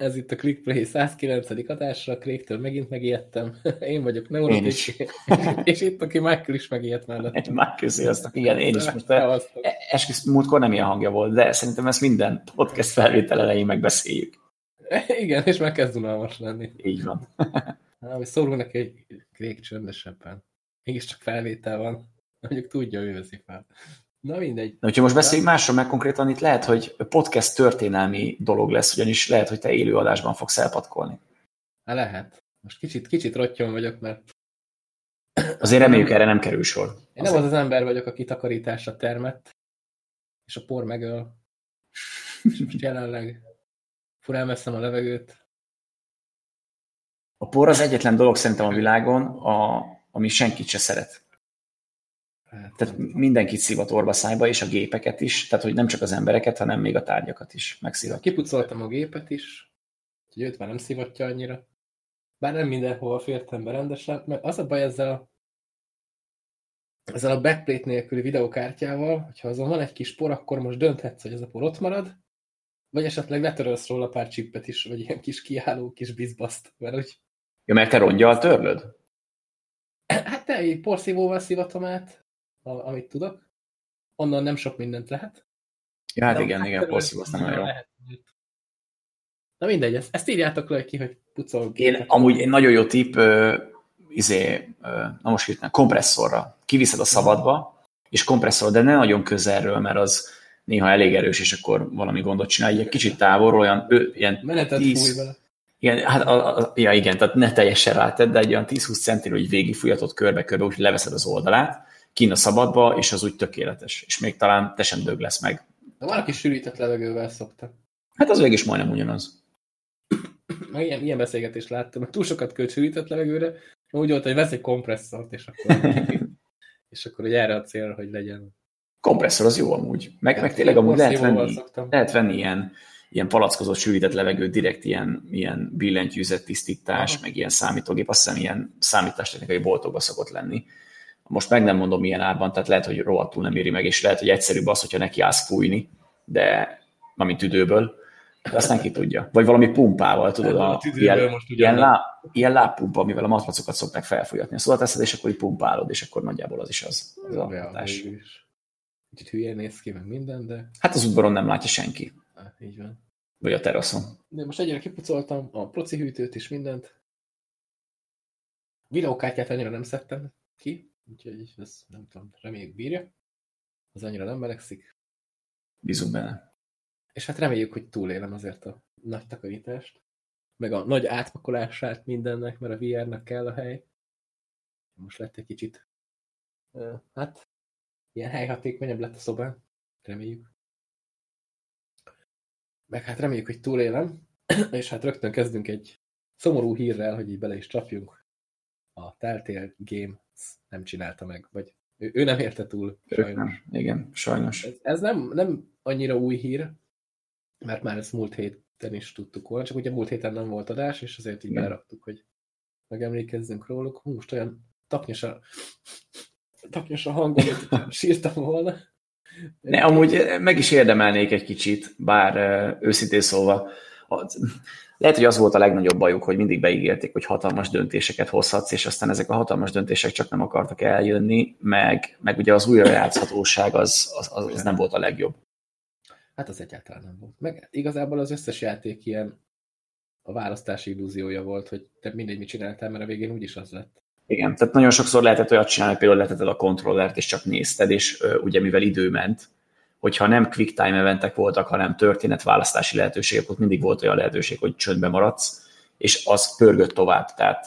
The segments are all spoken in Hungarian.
Ez itt a ClickPlay 109. adásra, Craigtől megint megijedtem. Én vagyok neurotik, és itt, aki Michael is megijedt mellett. Michael, sziasztok. Igen, én is most e- esküsz, múltkor nem ilyen hangja volt, de szerintem ezt minden podcast felvétel elején megbeszéljük. Igen, és meg kezd unalmas lenni. Így van. Na, szólunk neki, hogy Craig csöndesebben. Mégiscsak felvétel van. Mondjuk tudja, ő veszi fel. Na mindegy. Na, hogyha most beszéljünk másról, meg konkrétan itt lehet, hogy podcast történelmi dolog lesz, ugyanis lehet, hogy te élő adásban fogsz elpatkolni. Hát lehet. Most kicsit, kicsit rottyon vagyok, mert... Azért reméljük erre nem kerül sor. Én nem az az ember vagyok, aki takarításra termett, és a por megöl. És most jelenleg furán veszem a levegőt. A por az egyetlen dolog szerintem a világon, a, ami senkit se szeret. Hát, tehát mindenkit szivatorba szájba, és a gépeket is, tehát hogy nem csak az embereket, hanem még a tárgyakat is megszivat. Kipucoltam a gépet is, hogy őt már nem szivatja annyira. Bár nem mindenhol fértem be rendesen, mert az a baj ezzel a ezzel a backplate nélküli videokártyával, hogyha azon van egy kis por, akkor most dönthetsz, hogy ez a por ott marad, vagy esetleg letörölsz róla pár csippet is, vagy ilyen kis kiálló, kis bizbaszt, mert úgy... Ja, mert te rongyal törlöd? Hát te porszívóval szivatom át, amit tudok. Onnan nem sok mindent lehet. Ja, hát De igen, igen, porszívó azt nem jó. Na mindegy, ezt, ezt írjátok le ki, hogy pucol. Én amúgy egy nagyon jó tipp, uh, izé, na most hirtelen, kompresszorra. Kiviszed a szabadba, és kompresszor, de ne nagyon közelről, mert az néha elég erős, és akkor valami gondot csinál. Egy kicsit távolról, olyan, ő, ilyen Menetet 10, vele. Igen, hát a, a, ja, igen, tehát ne teljesen rátedd, de egy olyan 10-20 centiről, hogy végigfújhatod körbe-körbe, úgy leveszed az oldalát, kín a szabadba, és az úgy tökéletes. És még talán te sem dög lesz meg. De van, aki sűrített levegővel szokta. Hát az végig is majdnem ugyanaz. Meg ilyen, ilyen beszélgetést láttam, mert túl sokat költ sűrített levegőre, úgy volt, hogy vesz egy kompresszort, és akkor, és akkor hogy erre a célra, hogy legyen. Kompresszor az jó amúgy. Meg, hát, meg tényleg amúgy lehet venni, lehet venni ilyen, ilyen palackozott sűrített levegő, direkt ilyen, ilyen billentyűzet tisztítás, Aha. meg ilyen számítógép, azt hiszem ilyen számítástechnikai boltokban szokott lenni. Most meg nem mondom milyen árban, tehát lehet, hogy rohadtul nem éri meg, és lehet, hogy egyszerűbb az, hogyha neki állsz fújni, de ami tüdőből, de azt neki tudja. Vagy valami pumpával, tudod, a, a ilyen, most ilyen, lá, ilyen lábpumpa, amivel a matracokat szokták felfújatni. Szóval teszed, és akkor így pumpálod, és akkor nagyjából az is az, az a hatás. Kicsit hülyén néz ki, meg minden, de... Hát az udvaron nem látja senki. Hát, így van. Vagy a teraszon. De most egyre kipucoltam a proci hűtőt és mindent. Videókártyát annyira nem szedtem ki, Úgyhogy ez nem tudom, reméljük bírja. Az annyira nem melegszik. Bízunk benne. És hát reméljük, hogy túlélem azért a nagy takarítást. Meg a nagy átpakolását mindennek, mert a VR-nak kell a hely. Most lett egy kicsit hát ilyen helyhatékonyabb lett a szobán. Reméljük. Meg hát reméljük, hogy túlélem. És hát rögtön kezdünk egy szomorú hírrel, hogy így bele is csapjunk. A Telltale Game nem csinálta meg, vagy ő, ő nem érte túl, sajnos. Nem. Igen, sajnos. Ez, ez nem, nem annyira új hír, mert már ezt múlt héten is tudtuk volna, csak ugye múlt héten nem volt adás, és azért így beraktuk, hogy megemlékezzünk róluk. Hú, most olyan tapnyos a, tapnyos a hangom, hogy sírtam volna. Ne, amúgy meg is érdemelnék egy kicsit, bár őszintén szólva, lehet, hogy az volt a legnagyobb bajuk, hogy mindig beígérték, hogy hatalmas döntéseket hozhatsz, és aztán ezek a hatalmas döntések csak nem akartak eljönni, meg, meg ugye az újrajátszhatóság az, az, az, az nem volt a legjobb. Hát az egyáltalán nem volt. Meg igazából az összes játék ilyen a választási illúziója volt, hogy te mindegy, mit csináltál, mert a végén úgyis az lett. Igen, tehát nagyon sokszor lehetett olyat csinálni, például lehetetted a kontrollert, és csak nézted, és ugye mivel idő ment, hogyha nem quick time eventek voltak, hanem történetválasztási lehetőségek, ott mindig volt olyan lehetőség, hogy csöndbe maradsz, és az pörgött tovább. Tehát,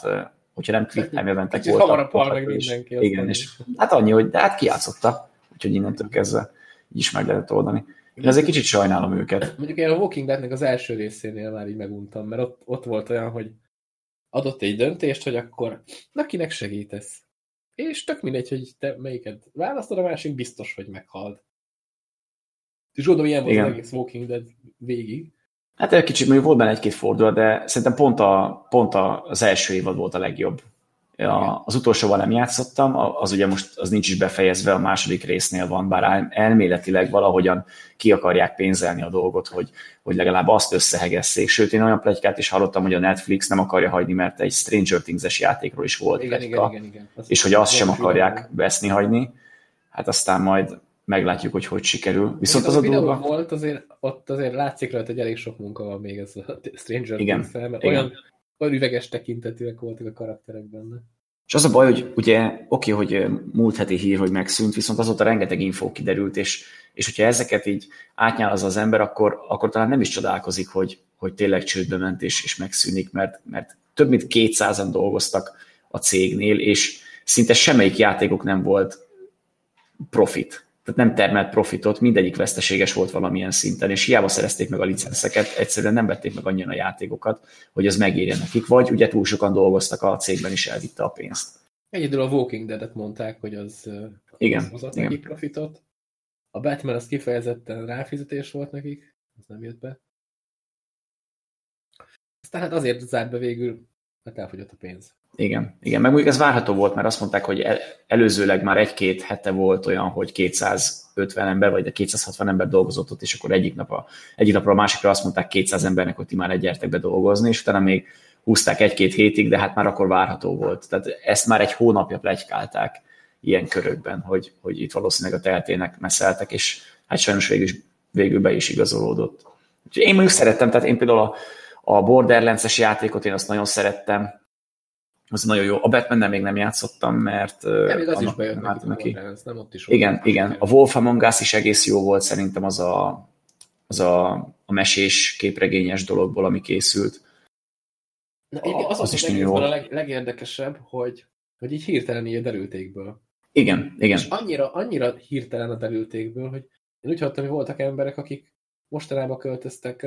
hogyha nem quick time eventek Kicsit voltak. Hamarabb hal meg mindenki. Igen, és hát annyi, hogy de hát kiátszotta, úgyhogy innentől kezdve így is meg lehetett oldani. Én azért kicsit sajnálom őket. Mondjuk én a Walking Deadnek az első részénél már így meguntam, mert ott, ott volt olyan, hogy adott egy döntést, hogy akkor na kinek segítesz. És tök mindegy, hogy te melyiket választod, a másik biztos, hogy meghald. És gondolom, ilyen volt Igen. az egész Walking Dead végig. Hát egy kicsit mondjuk volt benne egy-két fordulat, de szerintem pont, a, pont az első évad volt a legjobb. A, az utolsóval nem játszottam, az ugye most az nincs is befejezve, a második résznél van, bár elméletileg valahogyan ki akarják pénzelni a dolgot, hogy, hogy legalább azt összehegesszék. Sőt, én olyan plegykát is hallottam, hogy a Netflix nem akarja hagyni, mert egy Stranger Things-es játékról is volt igen, igen, igen, igen. Az és hogy azt sem akarják veszni hagyni. Hát aztán majd meglátjuk, hogy hogy sikerül. Viszont az a dolga... volt, azért, ott azért látszik rajta, hogy elég sok munka van még ez a Stranger igen, Things-el, mert igen. olyan, olyan üveges tekintetűek voltak a karakterek benne. És az a baj, hogy ugye oké, hogy múlt heti hír, hogy megszűnt, viszont azóta rengeteg infó kiderült, és, és hogyha ezeket így átnyálazza az ember, akkor, akkor talán nem is csodálkozik, hogy, hogy tényleg csődbe ment és, és megszűnik, mert, mert több mint 200-an dolgoztak a cégnél, és szinte semmelyik játékok nem volt profit tehát nem termelt profitot, mindegyik veszteséges volt valamilyen szinten, és hiába szerezték meg a licenszeket, egyszerűen nem vették meg annyian a játékokat, hogy ez megérje nekik, vagy ugye túl sokan dolgoztak a cégben, is elvitte a pénzt. Egyedül a Walking Dead-et mondták, hogy az, igen, az hozott igen. nekik profitot. A Batman az kifejezetten ráfizetés volt nekik, az nem jött be. Aztán hát azért zárt be végül, mert elfogyott a pénz. Igen, igen, meg mondjuk ez várható volt, mert azt mondták, hogy előzőleg már egy-két hete volt olyan, hogy 250 ember, vagy de 260 ember dolgozott ott, és akkor egyik, nap a, egyik napra a másikra azt mondták 200 embernek, hogy ti már egyertek be dolgozni, és utána még húzták egy-két hétig, de hát már akkor várható volt. Tehát ezt már egy hónapja plegykálták ilyen körökben, hogy, hogy itt valószínűleg a teltének messzeltek, és hát sajnos végül, is, végül be is igazolódott. Úgyhogy én mondjuk szerettem, tehát én például a, a Borderlands-es játékot én azt nagyon szerettem, az nagyon jó. A batman még nem játszottam, mert... Nem, még az is bejött neki, neki. nem ott is Igen, igen. A Wolf Among Us is egész jó volt szerintem az a, az a, a mesés képregényes dologból, ami készült. Na, a, az az, az is nagyon jó. A leg, legérdekesebb, hogy, hogy így hirtelen így a derültékből. Igen, igen. És annyira, annyira hirtelen a derültékből, hogy én úgy hallottam, hogy voltak emberek, akik mostanában költöztek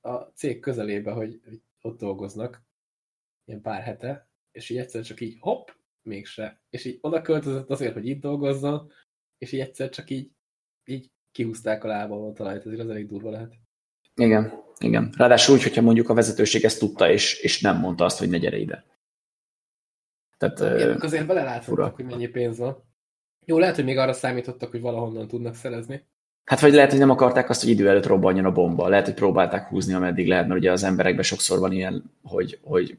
a cég közelébe, hogy ott dolgoznak, ilyen pár hete, és így egyszer csak így hopp, mégse. És így oda költözött azért, hogy itt dolgozzon, és így egyszer csak így, így kihúzták a lába a talajt, ezért az elég durva lehet. Igen, igen. Ráadásul úgy, hogyha mondjuk a vezetőség ezt tudta, és, és nem mondta azt, hogy ne gyere ide. Tehát, Igen, uh, azért belelátottak, hogy mennyi pénz van. Jó, lehet, hogy még arra számítottak, hogy valahonnan tudnak szerezni. Hát vagy lehet, hogy nem akarták azt, hogy idő előtt robbanjon a bomba. Lehet, hogy próbálták húzni, ameddig lehet, mert ugye az emberekben sokszor van ilyen, hogy, hogy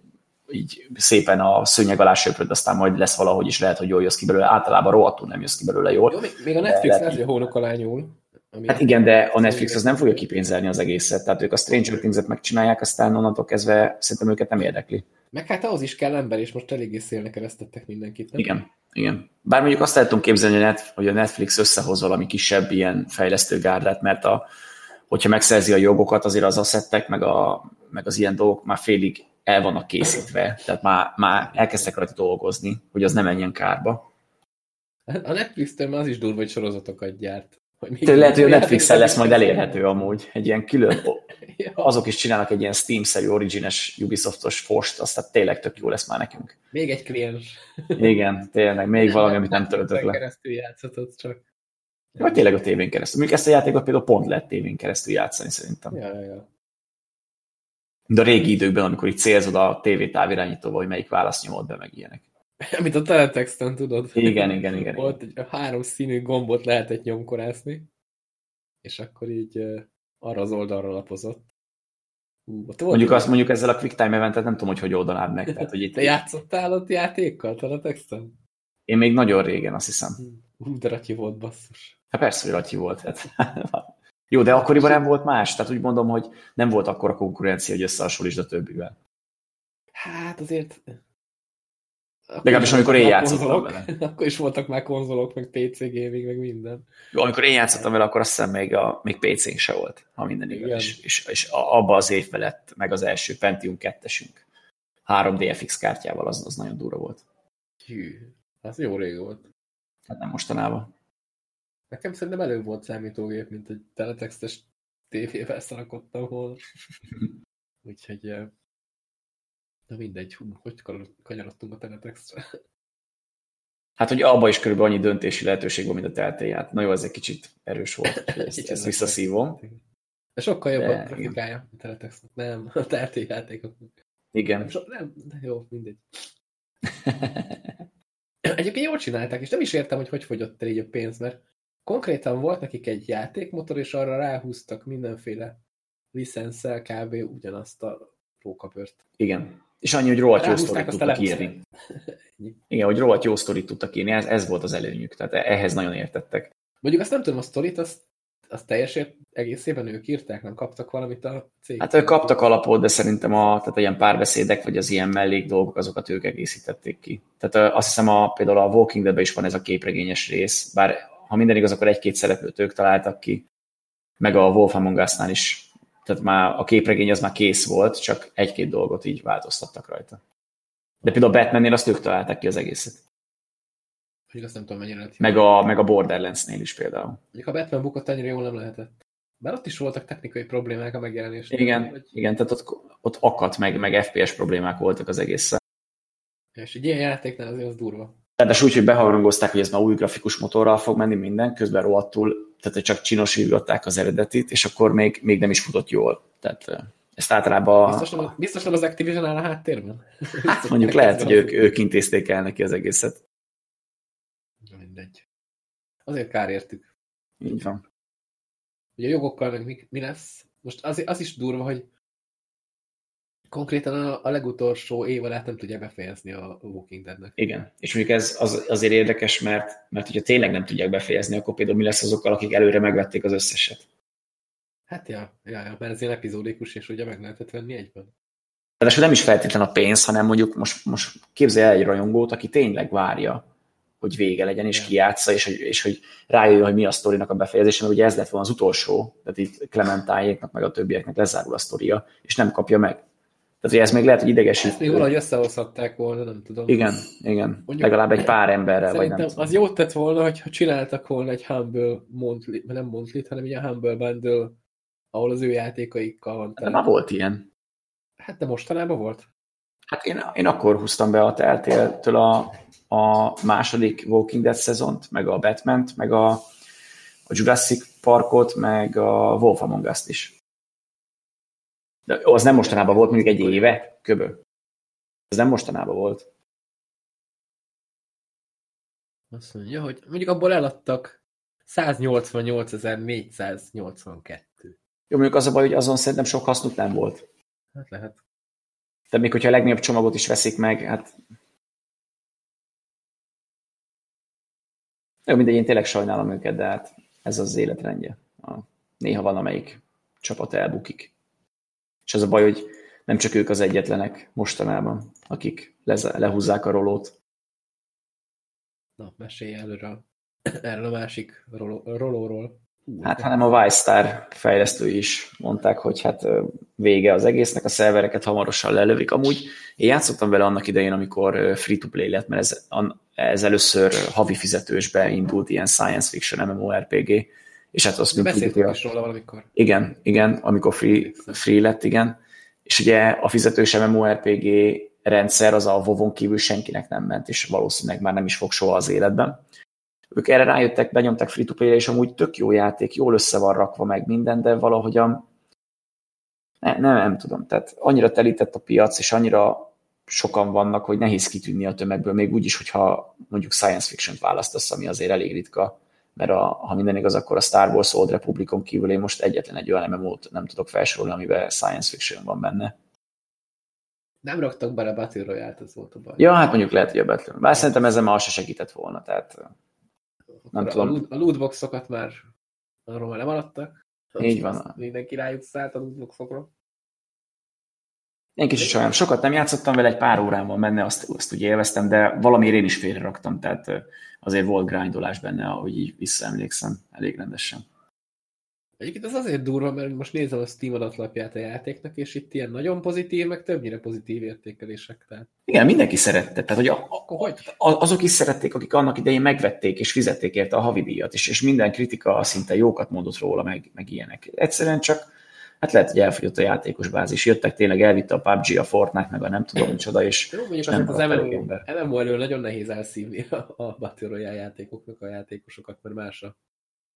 így szépen a szőnyeg alá söpröd, aztán majd lesz valahogy is lehet, hogy jól jössz ki belőle. Általában rohadtul nem jössz ki belőle jól. Jó, még a Netflix lehet, hogy hónok alá nyúl. Hát igen, de a Netflix az nem fogja kipénzelni az egészet. Tehát ők a Stranger Things-et megcsinálják, aztán onnantól kezdve szerintem őket nem érdekli. Meg hát ahhoz is kell ember, és most eléggé szélnek keresztettek mindenkit. Nem? Igen, igen. Bár mondjuk azt tudom képzelni, hogy a, Netflix összehoz valami kisebb ilyen fejlesztő gárdát, mert a, hogyha megszerzi a jogokat, azért az asszettek, meg, a, meg az ilyen dolgok már félig el vannak készítve, tehát már, már elkezdtek rajta dolgozni, hogy az nem menjen kárba. A Netflix-től az is durva, hogy sorozatokat gyárt. Hogy lehet, hogy a netflix lesz majd elérhető amúgy. Egy ilyen külön, azok is csinálnak egy ilyen Steam-szerű, origines Ubisoftos fost, aztán tényleg tök jó lesz már nekünk. Még egy kliens. Igen, tényleg, még nem, valami, amit nem töltött le. keresztül játszhatod csak. Vagy tényleg a tévén keresztül. Mondjuk ezt a játékot például pont lehet tévén keresztül játszani szerintem. Ja, ja, ja. De a régi időkben, amikor így célzod a tévé távirányítóval, hogy melyik válasz nyomod be, meg ilyenek. Amit a teletexten tudod. Igen, igen, igen. Volt egy három színű gombot lehetett nyomkorászni, és akkor így arra az oldalra lapozott. Hú, mondjuk azt mondjuk ezzel a quick time eventet nem tudom, hogy hogy oldanád meg. Tehát, hogy itt Te játszottál ott játékkal teletexten? Én még nagyon régen, azt hiszem. Hú, de Ratyi volt, basszus. Hát persze, hogy Ratyi volt. Hát. Jó, de akkoriban nem volt más, tehát úgy mondom, hogy nem volt akkor a konkurencia, hogy összehasonlítsd a többivel. Hát azért... Legalábbis amikor én játszottam vele. Akkor is voltak már konzolok, meg PC gaming, meg minden. Jó, amikor én játszottam vele, akkor azt hiszem még, a, még PC-nk se volt, ha minden igaz. És, és, és abba az évben lett meg az első Pentium 2-esünk. 3 DFX kártyával, az, az nagyon durva volt. Hű, az jó rég volt. Hát nem mostanában. Nekem szerintem előbb volt számítógép, mint egy teletextes tévével szarakodtam volna. Úgyhogy na mindegy, hogy kanyarodtunk a teletextre. Hát, hogy abban is körülbelül annyi döntési lehetőség van, mint a teltéját. Na jó, ez egy kicsit erős volt. Ezt, ezt visszaszívom. De sokkal jobb de, a grafikája a teletextnek. Nem, a teltéjátékoknak. Igen. Nem, so, nem, de jó, mindegy. Egyébként jól csinálták, és nem is értem, hogy hogy fogyott el így a pénz, mert konkrétan volt nekik egy játékmotor, és arra ráhúztak mindenféle licenszel kb. ugyanazt a rókapört. Igen. És annyi, hogy rohadt jó sztorit tudtak írni. Igen, hogy rohadt jó sztorit tudtak írni, ez, ez volt az előnyük, tehát ehhez nagyon értettek. Mondjuk azt nem tudom, a sztorit, azt, azt teljesért egészében ők írták, nem kaptak valamit a cég? Hát ők kaptak alapot, de szerintem a, tehát ilyen párbeszédek, vagy az ilyen mellék dolgok, azokat ők egészítették ki. Tehát azt hiszem a, például a Walking Dead-ben is van ez a képregényes rész, bár ha minden igaz, akkor egy-két szereplőt ők találtak ki, meg a Wolf Among Us-nál is tehát már a képregény az már kész volt, csak egy-két dolgot így változtattak rajta. De például a Batmannél azt ők találták ki az egészet. Mondjuk azt nem tudom, mennyire lehet meg a, meg a Borderlands-nél is például. Mondjuk a Batman bukott annyira jól nem lehetett. Bár ott is voltak technikai problémák a megjelenésnél. Igen, vagy... igen tehát ott, ott akadt, meg, meg FPS problémák voltak az egészen. És egy ilyen játéknál azért az durva. Tehát úgy, hogy beharangozták, hogy ez már új grafikus motorral fog menni minden, közben rohadtul tehát csak csinosították az eredetit, és akkor még, még nem is futott jól. Tehát ezt általában... Biztos nem, biztos nem az Activision áll a háttérben? Hát mondjuk lehet, hogy ők, ők intézték el neki az egészet. Mindegy. Azért kár értük. Így van. Ugye a jogokkal meg mi, mi lesz? Most az, az is durva, hogy konkrétan a, a legutolsó évadát nem tudja befejezni a Walking Deadnek. Igen, és mondjuk ez az, azért érdekes, mert, mert hogyha tényleg nem tudják befejezni, akkor például mi lesz azokkal, akik előre megvették az összeset? Hát ja, ja, ja mert ez ilyen epizódikus, és ugye meg lehetett venni egyben. Tehát nem is feltétlen a pénz, hanem mondjuk most, most képzelj el egy rajongót, aki tényleg várja, hogy vége legyen, és ja. kiátsza, és, és hogy rájöjjön, hogy mi a sztorinak a befejezése, mert ugye ez lett volna az utolsó, tehát itt Clementájéknak, meg a többieknek lezárul a sztoria, és nem kapja meg. Tehát, hogy ez még lehet, hogy idegesít. Ezt még valahogy összehozhatták volna, nem tudom. Igen, igen. Mondjuk, Legalább egy pár emberrel, vagy nem az jót tett volna, hogyha csináltak volna egy Humble Monthly, nem Monthly, hanem ilyen Humble Bundle, ahol az ő játékaikkal van. De már volt ilyen. Hát de mostanában volt? Hát én, én akkor húztam be a Telltale-től a, a második Walking Dead szezont, meg a batman meg a, a Jurassic Parkot, meg a Wolf Among Us-t is. De az nem mostanában volt, mondjuk egy éve, köbö. Ez nem mostanában volt. Azt mondja, hogy mondjuk abból eladtak 188.482. Jó, mondjuk az a baj, hogy azon szerintem sok hasznuk nem volt. Hát lehet. De még hogyha a legnagyobb csomagot is veszik meg, hát... Jó, mindegy, én tényleg sajnálom őket, de hát ez az életrendje. Néha van, amelyik csapat elbukik. És az a baj, hogy nem csak ők az egyetlenek mostanában, akik lehúzzák a rolót. Na, mesélj előre erről a másik rolóról. Hát, hanem a Wildstar fejlesztői is mondták, hogy hát vége az egésznek, a szervereket hamarosan lelövik. Amúgy én játszottam vele annak idején, amikor free-to-play lett, mert ez, ez először havi fizetősbe indult ilyen science fiction MMORPG, és hát azt Beszéltünk is róla valamikor. Igen, igen, amikor free, free lett, igen. És ugye a fizetős MMORPG rendszer az a WoW-on kívül senkinek nem ment, és valószínűleg már nem is fog soha az életben. Ők erre rájöttek, benyomták free to play és amúgy tök jó játék, jól össze van rakva meg minden, de valahogyan ne, nem, nem tudom, tehát annyira telített a piac, és annyira sokan vannak, hogy nehéz kitűnni a tömegből, még úgy is, hogyha mondjuk science fiction-t választasz, ami azért elég ritka mert a, ha minden igaz, akkor a Star Wars Old Republicon kívül én most egyetlen egy olyan mmo nem tudok felsorolni, amiben science fiction van benne. Nem raktak bele Battle Royale-t, ez volt a baj. Ja, hát mondjuk lehet, hogy a Battle Bár szerintem ezzel már se segített volna, tehát nem a, tudom. A lootboxokat már arról már lemaradtak. Így van. Mindenki rájuk szállt a lootboxokra. Én kicsit sajnálom. Sokat nem játszottam vele, egy pár órában menne, azt, azt ugye élveztem, de valamiért én is félreraktam, tehát azért volt grindolás benne, ahogy így visszaemlékszem, elég rendesen. Egyébként az azért durva, mert most nézem a Steam adatlapját a játéknak, és itt ilyen nagyon pozitív, meg többnyire pozitív értékelések. Tehát. Igen, mindenki szerette. Tehát, hogy, a, Akkor hogy? azok is szerették, akik annak idején megvették és fizették érte a havidíjat, és, és minden kritika szinte jókat mondott róla, meg, meg ilyenek. Egyszerűen csak hát lehet, hogy elfogyott a játékos bázis. Jöttek tényleg, elvitte a PUBG, a Fortnite, meg a nem tudom micsoda, és Jó, mondjuk nem az MMO, MMO elől nagyon nehéz elszívni a, a Battle Royale játékoknak a játékosokat, mert másra.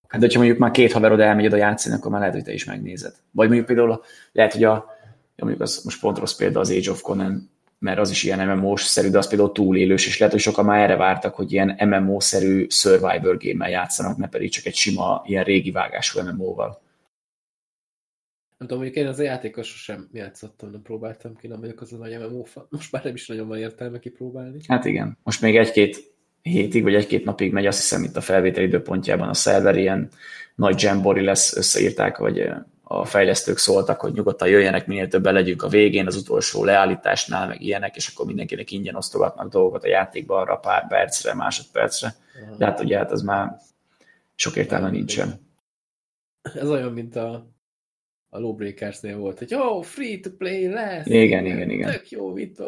Hát, de hogyha mondjuk már két haverod elmegy oda játszani, akkor már lehet, hogy te is megnézed. Vagy mondjuk például lehet, hogy a, mondjuk az most pont rossz példa az Age of Conan mert az is ilyen MMO-szerű, de az például túlélős, és lehet, hogy sokan már erre vártak, hogy ilyen MMO-szerű Survivor game-mel játszanak, ne pedig csak egy sima, ilyen régi vágású MMO-val. Nem tudom, mondjuk én az a játékos sosem játszottam, nem próbáltam ki, nem vagyok az a nagy MMO. Most már nem is nagyon van értelme kipróbálni. Hát igen. Most még egy-két hétig, vagy egy-két napig megy, azt hiszem itt a felvétel időpontjában a szerver ilyen nagy jambori lesz, összeírták, vagy a fejlesztők szóltak, hogy nyugodtan jöjjenek, minél többen legyünk a végén, az utolsó leállításnál, meg ilyenek, és akkor mindenkinek ingyen osztogatnak dolgokat a játékba arra pár percre, másodpercre. De hát ugye hát az már sok értelme nincsen. Ez olyan, mint a, a Lawbreakers-nél volt, hogy jó, oh, free to play lesz. Igen, igen, igen. Tök jó, mit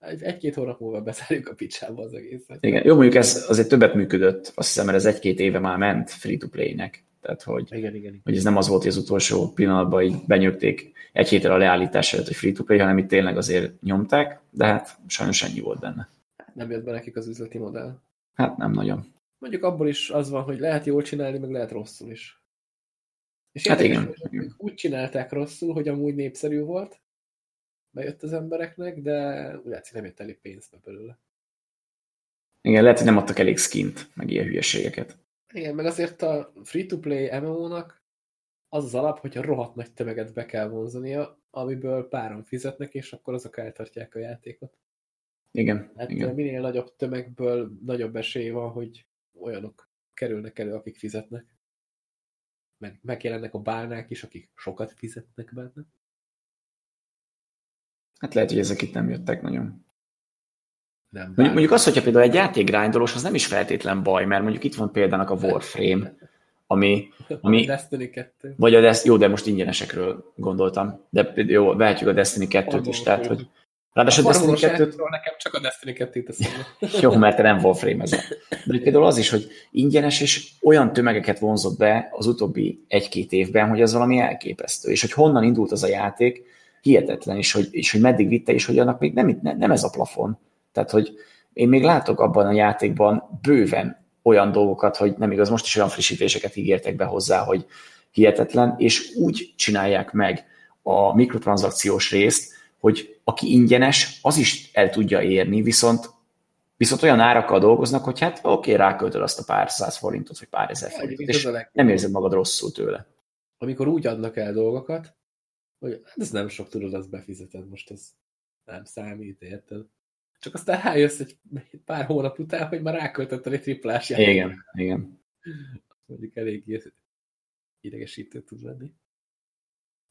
egy-két hónap múlva beszálljuk a picsába az egészet. Igen, jó, mondjuk ez azért többet működött, azt hiszem, mert ez egy-két éve már ment free-to-play-nek. Tehát, hogy, igen, igen, igen. hogy ez nem az volt, hogy az utolsó pillanatban így benyögték egy héttel a leállítás előtt, hogy free-to-play, hanem itt tényleg azért nyomták, de hát sajnos ennyi volt benne. Nem jött be nekik az üzleti modell. Hát nem nagyon. Mondjuk abból is az van, hogy lehet jól csinálni, meg lehet rosszul is. És hát igen. igen. Csinálták rosszul, hogy amúgy népszerű volt, bejött az embereknek, de úgy látszik nem jött elég pénzbe belőle. Igen, lehet, hogy nem adtak elég skint, meg ilyen hülyeségeket. Igen, meg azért a free-to-play MMO-nak az az alap, hogyha rohadt nagy tömeget be kell vonzania, amiből páran fizetnek, és akkor azok eltartják a játékot. Igen. Hát igen. minél nagyobb tömegből nagyobb esély van, hogy olyanok kerülnek elő, akik fizetnek. Meg megjelennek a bálnák is, akik sokat fizetnek benne. Hát lehet, hogy ezek itt nem jöttek nagyon. Nem, mondjuk, mondjuk az, hogyha például egy játék grindolós, az nem is feltétlen baj, mert mondjuk itt van például a Warframe, ami... ami a Destiny 2. Vagy a Destiny, jó, de most ingyenesekről gondoltam. De jó, vehetjük a Destiny 2-t is, tehát, hogy Ráadásul a Destiny 2 nekem csak a Destiny 2 teszem. Jó, mert te nem Warframe ez. De például az is, hogy ingyenes és olyan tömegeket vonzott be az utóbbi egy-két évben, hogy ez valami elképesztő. És hogy honnan indult az a játék, hihetetlen, és hogy, és hogy meddig vitte, és hogy annak még nem, nem ez a plafon. Tehát, hogy én még látok abban a játékban bőven olyan dolgokat, hogy nem igaz, most is olyan frissítéseket ígértek be hozzá, hogy hihetetlen, és úgy csinálják meg a mikrotranszakciós részt, hogy aki ingyenes, az is el tudja érni, viszont viszont olyan árakkal dolgoznak, hogy hát oké, okay, ráköltöd azt a pár száz forintot, vagy pár ezer forintot, és nem érzed magad rosszul tőle. Amikor úgy adnak el dolgokat, hogy hát ez nem sok, tudod, azt befizeted, most ez nem számít, érted? Csak aztán rájössz egy pár hónap után, hogy már ráköltötted egy triplás játékot. Igen, igen. Mondjuk elég idegesítő tud lenni.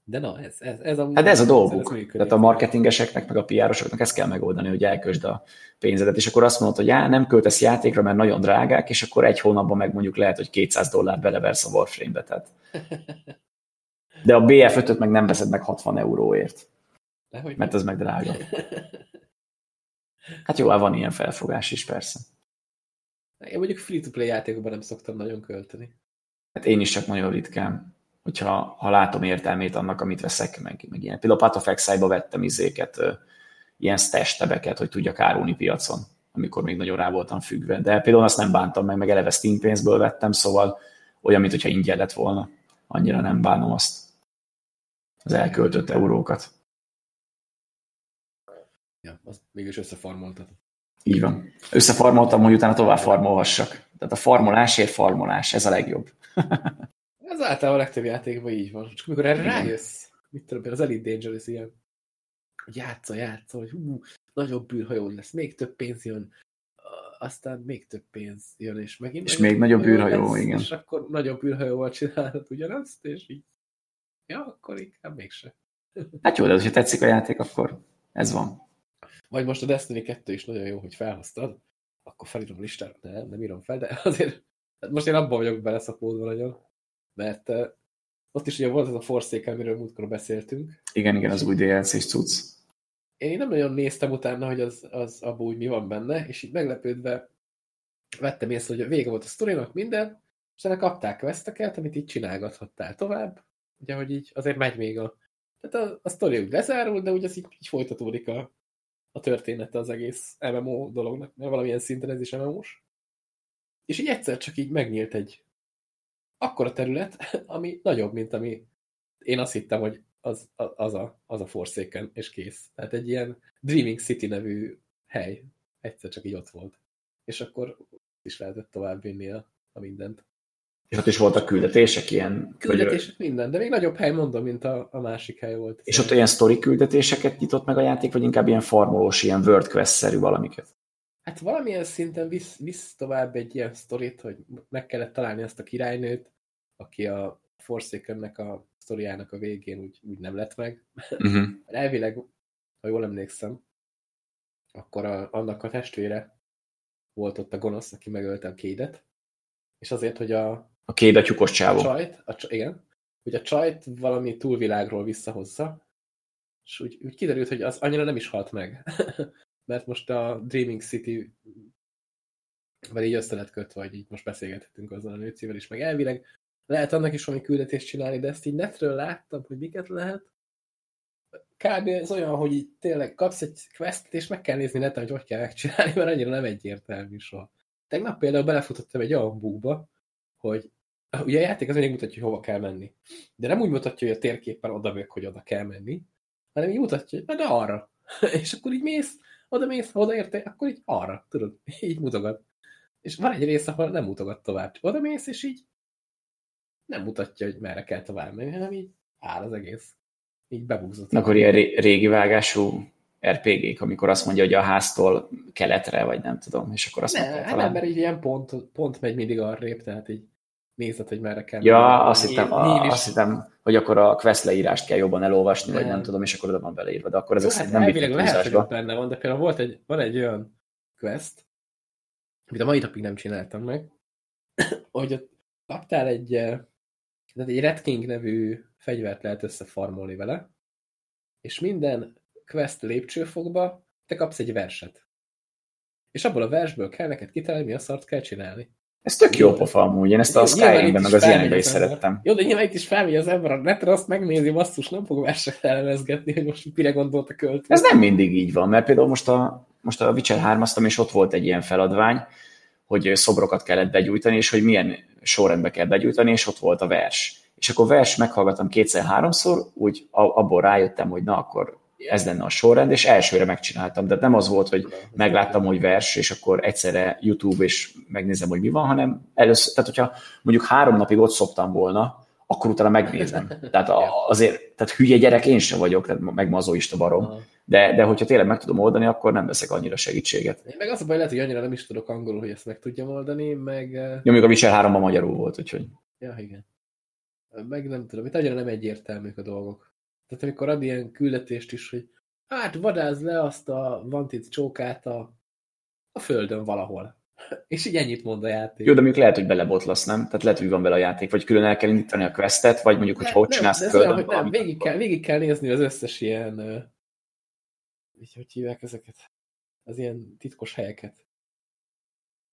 De na, ez, ez, ez a... Hát ez a dolguk. Ez Tehát a marketingeseknek, meg a PR-osoknak ezt kell megoldani, hogy elkösd a pénzedet, és akkor azt mondod, hogy já, nem költesz játékra, mert nagyon drágák, és akkor egy hónapban meg mondjuk lehet, hogy 200 dollár beleversz a Warframe-be. Tehát. De a BF5-öt meg nem veszed meg 60 euróért. Dehogy mert az meg drága. Hát jó, hát van ilyen felfogás is, persze. Én mondjuk free-to-play játékokban nem szoktam nagyon költeni. Hát én is csak nagyon ritkán, hogyha ha látom értelmét annak, amit veszek, meg, meg ilyen. Például Path of Exile-ba vettem izéket, ilyen stash tebeket, hogy tudjak árulni piacon, amikor még nagyon rá voltam függve. De például azt nem bántam meg, meg eleve Steam pénzből vettem, szóval olyan, mintha ingyen lett volna. Annyira nem bánom azt az elköltött eurókat. Ja, az mégis összefarmoltad. Így van. Összefarmoltam, hogy utána tovább farmolhassak. Tehát a farmolásért farmolás, ez a legjobb. ez általában a legtöbb játékban így van. Csak amikor erre rájössz, mit tudom, az Elite Dangerous ilyen, hogy játsza, játsza, hogy hú, nagyobb űrhajó lesz, még több pénz jön, aztán még több pénz jön, és megint... És még nagyobb űrhajó, lesz, igen. És akkor nagyobb űrhajóval csinálod ugyanazt, és így, ja, akkor inkább mégse. Hát jó, de ha tetszik a játék, akkor ez van. Vagy most a Destiny 2 is nagyon jó, hogy felhoztad, akkor felírom a listára, nem, nem írom fel, de azért hát most én abban vagyok beleszapódva nagyon, mert ott is ugye volt ez a Forsaken, amiről múltkor beszéltünk. Igen, igen, az új DLC-s cucc. Én nem nagyon néztem utána, hogy az, az abban úgy mi van benne, és így meglepődve vettem észre, hogy vége volt a sztorinak minden, és ennek kapták veszteket, amit így csinálgathattál tovább, ugye, hogy így azért megy még a... Tehát a, a sztori úgy lezárul, de ugye az így, így folytatódik a, a története az egész MMO dolognak, mert valamilyen szinten ez is MMO-s. És így egyszer csak így megnyílt egy akkora terület, ami nagyobb, mint ami én azt hittem, hogy az, az, a, az a Forsaken, és kész. Tehát egy ilyen Dreaming City nevű hely egyszer csak így ott volt. És akkor is lehetett tovább vinni a, a mindent. És ott is voltak küldetések ilyen? Küldetések hogy... minden, de még nagyobb hely mondom, mint a, a másik hely volt. És ott olyan story küldetéseket nyitott meg a játék, vagy inkább ilyen farmolós, ilyen World Quest-szerű valamiket? Hát valamilyen szinten visz, visz tovább egy ilyen sztorit, hogy meg kellett találni azt a királynőt, aki a Forsakennek a sztoriának a végén úgy, úgy nem lett meg. Uh-huh. Elvileg, ha jól emlékszem, akkor a, annak a testvére volt ott a gonosz, aki megölte a kédet, és azért, hogy a... A kéd a tyukos csávó. A csajt, a, igen, hogy a csajt valami túlvilágról visszahozza, és úgy, úgy kiderült, hogy az annyira nem is halt meg. Mert most a Dreaming City vagy így össze lett kötve, vagy így most beszélgethetünk azzal a nőcivel is, meg elvileg lehet annak is valami küldetést csinálni, de ezt így netről láttam, hogy miket lehet. Kb. ez olyan, hogy így tényleg kapsz egy questet, és meg kell nézni neten, hogy hogy kell megcsinálni, mert annyira nem egyértelmű soha. Tegnap például belefutottam egy olyan búba, hogy ugye a játék az mindig mutatja, hogy hova kell menni. De nem úgy mutatja, hogy a térképen oda megyek, hogy oda kell menni, hanem így mutatja, hogy de arra. és akkor így mész, oda mész, oda érte, akkor így arra, tudod, így mutogat. És van egy rész, ahol nem mutogat tovább. Oda mész, és így nem mutatja, hogy merre kell tovább menni, hanem így áll az egész. Így bebúzott. Akkor ilyen régi vágású RPG-k, amikor azt mondja, hogy a háztól keletre, vagy nem tudom, és akkor azt ne, mondta, hát nem, mert így ilyen pont, pont megy mindig arrébb, tehát így nézed, hogy merre kell. Ja, menni. azt hittem, a, azt hittem, hogy akkor a quest leírást kell jobban elolvasni, nem. vagy nem tudom, és akkor oda van beleírva, de akkor ezek hát nem elvileg lehet, hogy benne van, de például volt egy, van egy olyan quest, amit a mai napig nem csináltam meg, hogy kaptál egy, eh, tehát egy Red King nevű fegyvert lehet összefarmolni vele, és minden quest lépcsőfokba te kapsz egy verset. És abból a versből kell neked kitalálni, mi a szart kell csinálni. Ez tök jó pofa amúgy, én ezt a Skyrimben meg az ilyenekben is szerettem. Jó, de nyilván itt is felmegy az ember a netre, azt megnézi, basszus, nem fog verseket elemezgetni, hogy most mire gondolt a költő. Ez nem mindig így van, mert például most a, most a Witcher 3 és ott volt egy ilyen feladvány, hogy szobrokat kellett begyújtani, és hogy milyen sorrendbe kell begyújtani, és ott volt a vers. És akkor vers meghallgattam kétszer-háromszor, úgy abból rájöttem, hogy na, akkor ez lenne a sorrend, és elsőre megcsináltam. De nem az volt, hogy megláttam, hogy vers, és akkor egyszerre YouTube, és megnézem, hogy mi van, hanem először, tehát hogyha mondjuk három napig ott szoptam volna, akkor utána megnézem. Tehát azért, tehát hülye gyerek én sem vagyok, tehát meg mazoista barom. De, de hogyha tényleg meg tudom oldani, akkor nem veszek annyira segítséget. Én meg az a baj, lehet, hogy annyira nem is tudok angolul, hogy ezt meg tudjam oldani, meg... Jó, még a Witcher 3 a magyarul volt, úgyhogy... Ja, igen. Meg nem tudom, itt annyira nem egyértelműek a dolgok. Tehát amikor ad ilyen küldetést is, hogy hát vadáz le azt a vantit csókát a, a földön valahol. És így ennyit mond a játék. Jó, de mondjuk lehet, hogy belebotlasz, nem? Tehát lehet, hogy van vele a játék, vagy külön el kell indítani a questet, vagy mondjuk, hogy hogy csinálsz a földön. Nem, nem végig, kell, végig kell nézni az összes ilyen, így hogy hívják ezeket? Az ilyen titkos helyeket.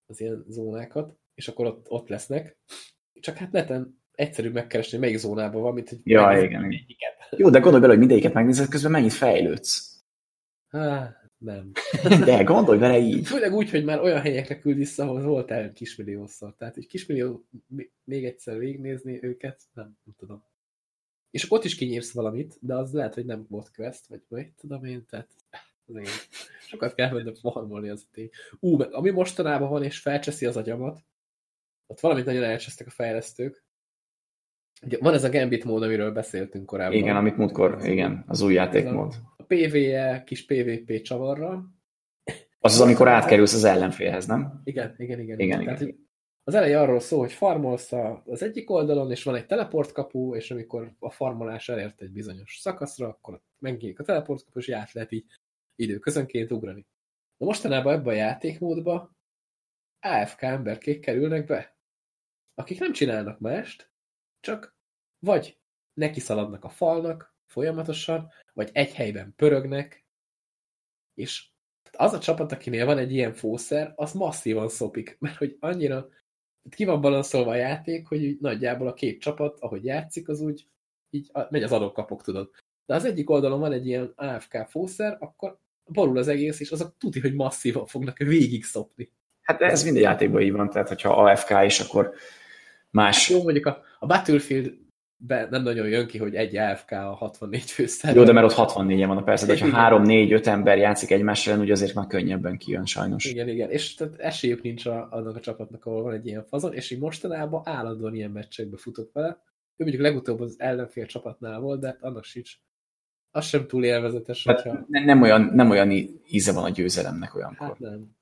Az ilyen zónákat, és akkor ott, ott lesznek. Csak hát neten egyszerűbb megkeresni, melyik zónában van, mint hogy ja, igen. Egyiket. Jó, de gondolj bele, hogy mindegyiket megnézed, közben mennyit fejlődsz. Há, nem. De gondolj bele így. Főleg úgy, hogy már olyan helyekre küld vissza, ahol voltál kismilliószor. Tehát egy kismillió még egyszer végignézni őket, nem, nem tudom. És ott is kinyírsz valamit, de az lehet, hogy nem volt quest, vagy majd tudom én, tehát azért sokat kell mennem farmolni az tény. Ú, meg ami mostanában van, és felcseszi az agyamat, ott valamit nagyon elcsesztek a fejlesztők, Ugye van ez a Gambit mód, amiről beszéltünk korábban. Igen, amit múltkor, igen, az új játékmód. A PvE kis PvP csavarra. Az az, amikor átkerülsz az ellenfélhez, nem? Igen, igen, igen. igen, igen. Tehát, az eleje arról szól, hogy farmolsz az egyik oldalon, és van egy teleportkapu, és amikor a farmolás elért egy bizonyos szakaszra, akkor megnyílik a teleportkapu, és át lehet így időközönként ugrani. Na mostanában ebben a játékmódba AFK emberkék kerülnek be, akik nem csinálnak mást, csak vagy neki szaladnak a falnak folyamatosan, vagy egy helyben pörögnek, és az a csapat, akinél van egy ilyen fószer, az masszívan szopik, mert hogy annyira ki van balanszolva a játék, hogy nagyjából a két csapat, ahogy játszik, az úgy így megy az adókapok, tudod. De az egyik oldalon van egy ilyen AFK fószer, akkor borul az egész, és azok tudni, hogy masszívan fognak végig szopni. Hát ez minden játékban így van, tehát hogyha AFK is, akkor más... Hát jó, mondjuk a, a Battlefield be, nem nagyon jön ki, hogy egy AFK a 64 főszerver. Jó, de mert ott 64-en van a persze, de ha 3-4-5 ember játszik egymással, úgy azért már könnyebben kijön sajnos. Igen, igen, és tehát esélyük nincs a, annak a csapatnak, ahol van egy ilyen fazon, és így mostanában állandóan ilyen meccsekbe futott vele. Ő mondjuk legutóbb az ellenfél csapatnál volt, de hát annak sincs. Az sem túl élvezetes, hát hogyha... nem, olyan, nem olyan íze van a győzelemnek olyankor. Hát nem.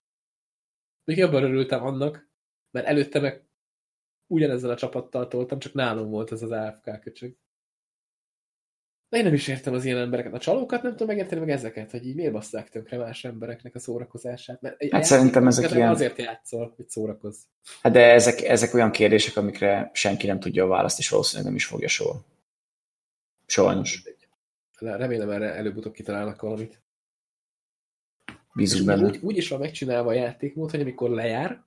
Még jobban örültem annak, mert előtte meg ugyanezzel a csapattal toltam, csak nálam volt ez az AFK köcsög. Én nem is értem az ilyen embereket. A csalókat nem tudom megérteni meg ezeket, hogy így miért basszák tönkre más embereknek a szórakozását. Mert hát szerintem ezek ilyen... Azért játszol, hogy szórakozz. Hát de ezek, ezek olyan kérdések, amikre senki nem tudja a választ, és valószínűleg nem is fogja soha. Sajnos. Remélem erre előbb-utóbb kitalálnak valamit. Bízunk benne. Úgy, úgy is van megcsinálva a játékmód, hogy amikor lejár,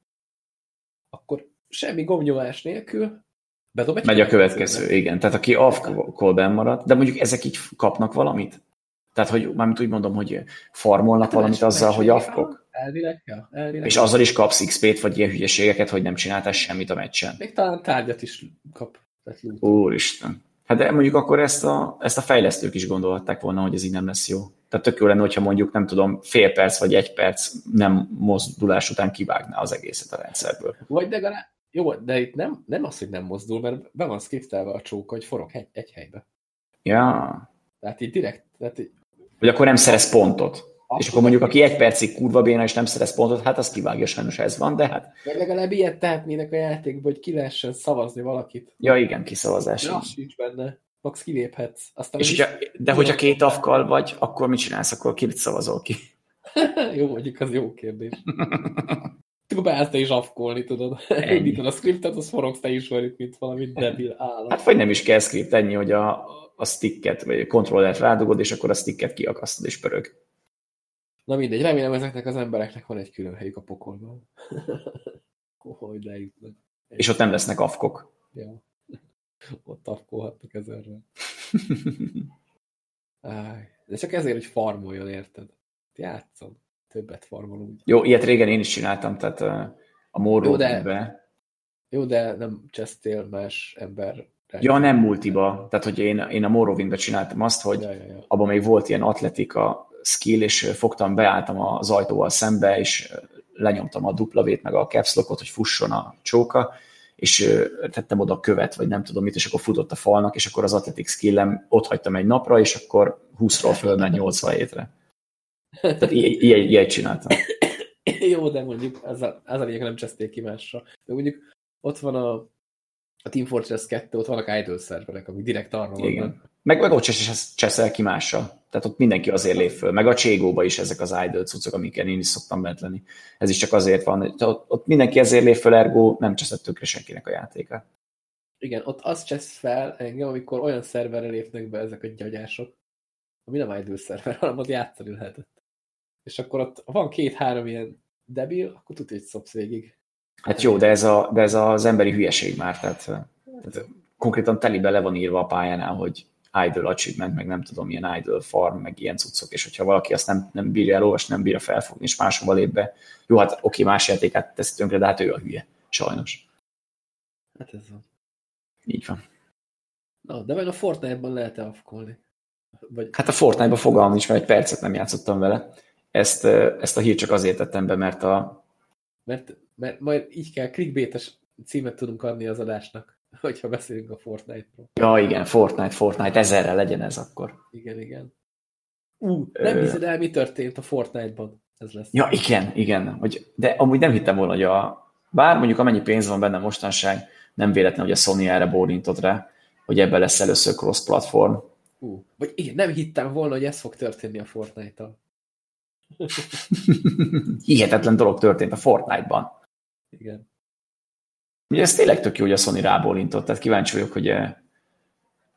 akkor semmi gomnyomás nélkül bedob egy Megy a következő, igen. Tehát aki off-call marad, de mondjuk ezek így kapnak valamit? Tehát, hogy mármint úgy mondom, hogy farmolnak hát, valamit azzal, hogy afkok? Elvileg, ja, elvileg. És azzal is kapsz XP-t, vagy ilyen hülyeségeket, hogy nem csináltál semmit a meccsen. Még talán tárgyat is kap. Úristen. Hát de mondjuk akkor ezt a, ezt a fejlesztők is gondolhatták volna, hogy ez így nem lesz jó. Tehát tök jó lenne, hogyha mondjuk, nem tudom, fél perc vagy egy perc nem mozdulás után kivágná az egészet a rendszerből. Vagy legalább, jó, de itt nem, nem az, hogy nem mozdul, mert be van skriptelve a csók, hogy forog egy, egy helybe. Ja. Tehát így direkt. Tehát így... Hogy akkor nem szerez pontot. Akkor és akkor mondjuk, aki egy percig kurva béna és nem szerez pontot, hát az kivágja, sajnos ez van, de hát... Vagy legalább ilyet tehetnének a játékban, hogy ki lehessen szavazni valakit. Ja, igen, kiszavazás. Az sincs benne. Max kiléphetsz. Aztán és hogyha, de hogyha két afkal vagy, akkor mit csinálsz? Akkor kit szavazol ki? jó, mondjuk az jó kérdés. Beállsz te is afkolni, tudod. Indítod a scriptet, az forogsz te is vagy, mint valami debil állat. Hát vagy nem is kell script, ennyi, hogy a, a sticket, vagy a kontrollert rádugod, és akkor a sticket kiakasztod, és pörög. Na mindegy, remélem ezeknek az embereknek van egy külön helyük a pokolban. hogy lejutnak. És ott nem lesznek afkok. Ja. Ott afkolhatnak ezerre. De csak ezért, hogy farmoljon, érted? Játszom többet farmolunk. Jó, ilyet régen én is csináltam, tehát a Morrowindbe. Jó, de nem csesztél más ember. Ja, nem multiba. Tehát, hogy én, én a Morrowindbe csináltam azt, hogy ja, ja, ja. abban még volt ilyen atletika skill, és fogtam, beálltam az ajtóval szembe, és lenyomtam a duplavét, meg a caps lockot, hogy fusson a csóka, és tettem oda a követ, vagy nem tudom mit, és akkor futott a falnak, és akkor az atletik skillem ott hagytam egy napra, és akkor 20-ról fölment 87-re. Tehát ilyet, ilyet csináltam. Jó, de mondjuk az a, az a lényeg, nem cseszték ki másra. De mondjuk ott van a, a Team Fortress 2, ott vannak idle szerverek, amik direkt arra vannak. Igen. Meg, meg ott cseszel ki mással. Tehát ott mindenki azért lép föl. Meg a Cségóba is ezek az idle cuccok, amiken én is szoktam bent lenni. Ez is csak azért van. Ott, ott mindenki ezért lép föl, ergo nem cseszett tökre senkinek a játéka. Igen, ott az csesz fel engem, amikor olyan szerverre lépnek be ezek a gyagyások, ami nem idle szerver, hanem ott játszani lehetett és akkor ott van két-három ilyen debil, akkor tudja, hogy szopsz végig. Hát jó, de ez, a, de ez az emberi hülyeség már, tehát, tehát konkrétan telibe le van írva a pályánál, hogy idle achievement, meg nem tudom, ilyen idle farm, meg ilyen cuccok, és hogyha valaki azt nem, nem bírja elolvasni, nem bírja felfogni, és máshova lép be, jó, hát oké, más játékát teszi tönkre, de hát ő a hülye, sajnos. Hát ez van. Így van. Na, de majd a Fortnite-ban lehet-e afkolni? Vagy... Hát a Fortnite-ban fogalmam is, mert egy percet nem játszottam vele. Ezt, ezt a hírt csak azért tettem be, mert a... Mert, mert majd így kell, clickbaites címet tudunk adni az adásnak, hogyha beszélünk a Fortnite-ról. Ja, igen, Fortnite, Fortnite, ezerre legyen ez akkor. Igen, igen. Ú, nem Ö... hiszed el, mi történt a Fortnite-ban? Ez lesz. Ja, igen, igen. Hogy, de amúgy nem hittem volna, hogy a... Bár mondjuk amennyi pénz van benne mostanság, nem véletlen, hogy a Sony erre bólintott rá, hogy ebben lesz először cross-platform. Ú, vagy igen, nem hittem volna, hogy ez fog történni a Fortnite-tal. Hihetetlen dolog történt a Fortnite-ban. Igen. Ugye ez tényleg tök jó, hogy a Sony rábólintott, tehát kíváncsi vagyok, hogy, eh,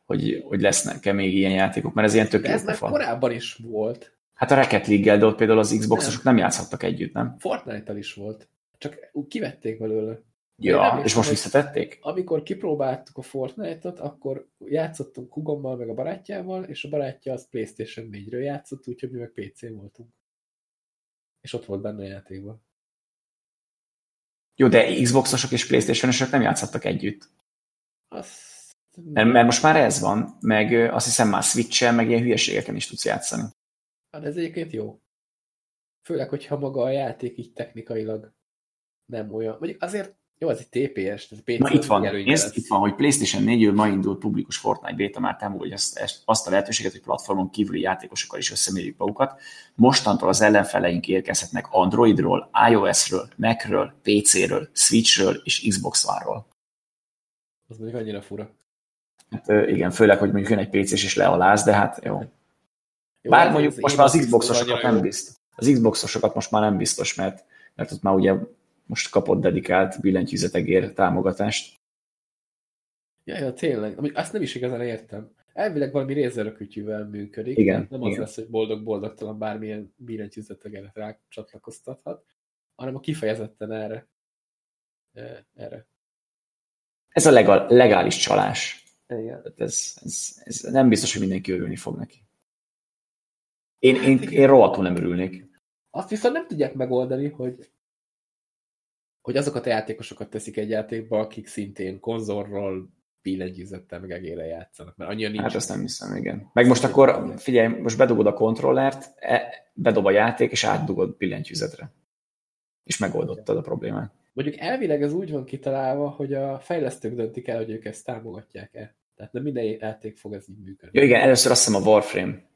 hogy, hogy lesznek-e még ilyen játékok, mert ez ilyen tök ez már korábban is volt. Hát a Rocket League-gel, de ott például az Xboxosok nem. nem játszhattak együtt, nem? Fortnite-tal is volt. Csak kivették belőle. Ja, és most visszatették? Amikor kipróbáltuk a Fortnite-ot, akkor játszottunk Hugommal, meg a barátjával, és a barátja az Playstation 4-ről játszott, úgyhogy mi meg PC-n voltunk. És ott volt benne a játékban. Jó, de Xboxosok és Playstation-osok nem játszhattak együtt. Azt Mert, mert most már ez van, meg azt hiszem már switch meg ilyen hülyeségeken is tudsz játszani. Hát ez egyébként jó. Főleg, hogyha maga a játék így technikailag nem olyan. Mondjuk azért jó, ez egy TPS, ez PC Na itt van, ez, itt van, hogy PlayStation 4 ma indult publikus Fortnite beta, már támogatja azt, azt a lehetőséget, hogy platformon kívüli játékosokkal is összemérjük magukat. Mostantól az ellenfeleink érkezhetnek Androidról, iOS-ről, Mac-ről, PC-ről, Switch-ről és Xbox One-ról. Az mondjuk annyira fura. Hát igen, főleg, hogy mondjuk jön egy PC-s is lealáz, de hát jó. jó Bár mondjuk most már az Xboxosokat nem biztos. Az Xboxosokat most már nem biztos, mert, mert ott már ugye most kapott dedikált billentyűzetegér támogatást. Ja, ja, tényleg. Azt nem is igazán értem. Elvileg valami rézerökütyűvel működik. Igen. Nem az igen. lesz, hogy boldog-boldogtalan bármilyen billentyűzetegeret rá csatlakoztathat, hanem a kifejezetten erre. E, erre. Ez a legal, legális csalás. Igen. Ez, ez, ez, nem biztos, hogy mindenki örülni fog neki. Én, én, én rohadtul nem örülnék. Azt viszont nem tudják megoldani, hogy hogy azokat a játékosokat teszik egy játékba, akik szintén konzolról, billentyűzettel, meg egére játszanak, mert annyira nincs. Hát azt nem hiszem, igen. Meg most akkor, figyelj, most bedugod a kontrollert, e, bedob a játék, és átdugod billentyűzetre. És megoldottad a problémát. Mondjuk elvileg ez úgy van kitalálva, hogy a fejlesztők döntik el, hogy ők ezt támogatják-e. Tehát nem minden játék fog ez így működni. Ja, igen, először azt hiszem a Warframe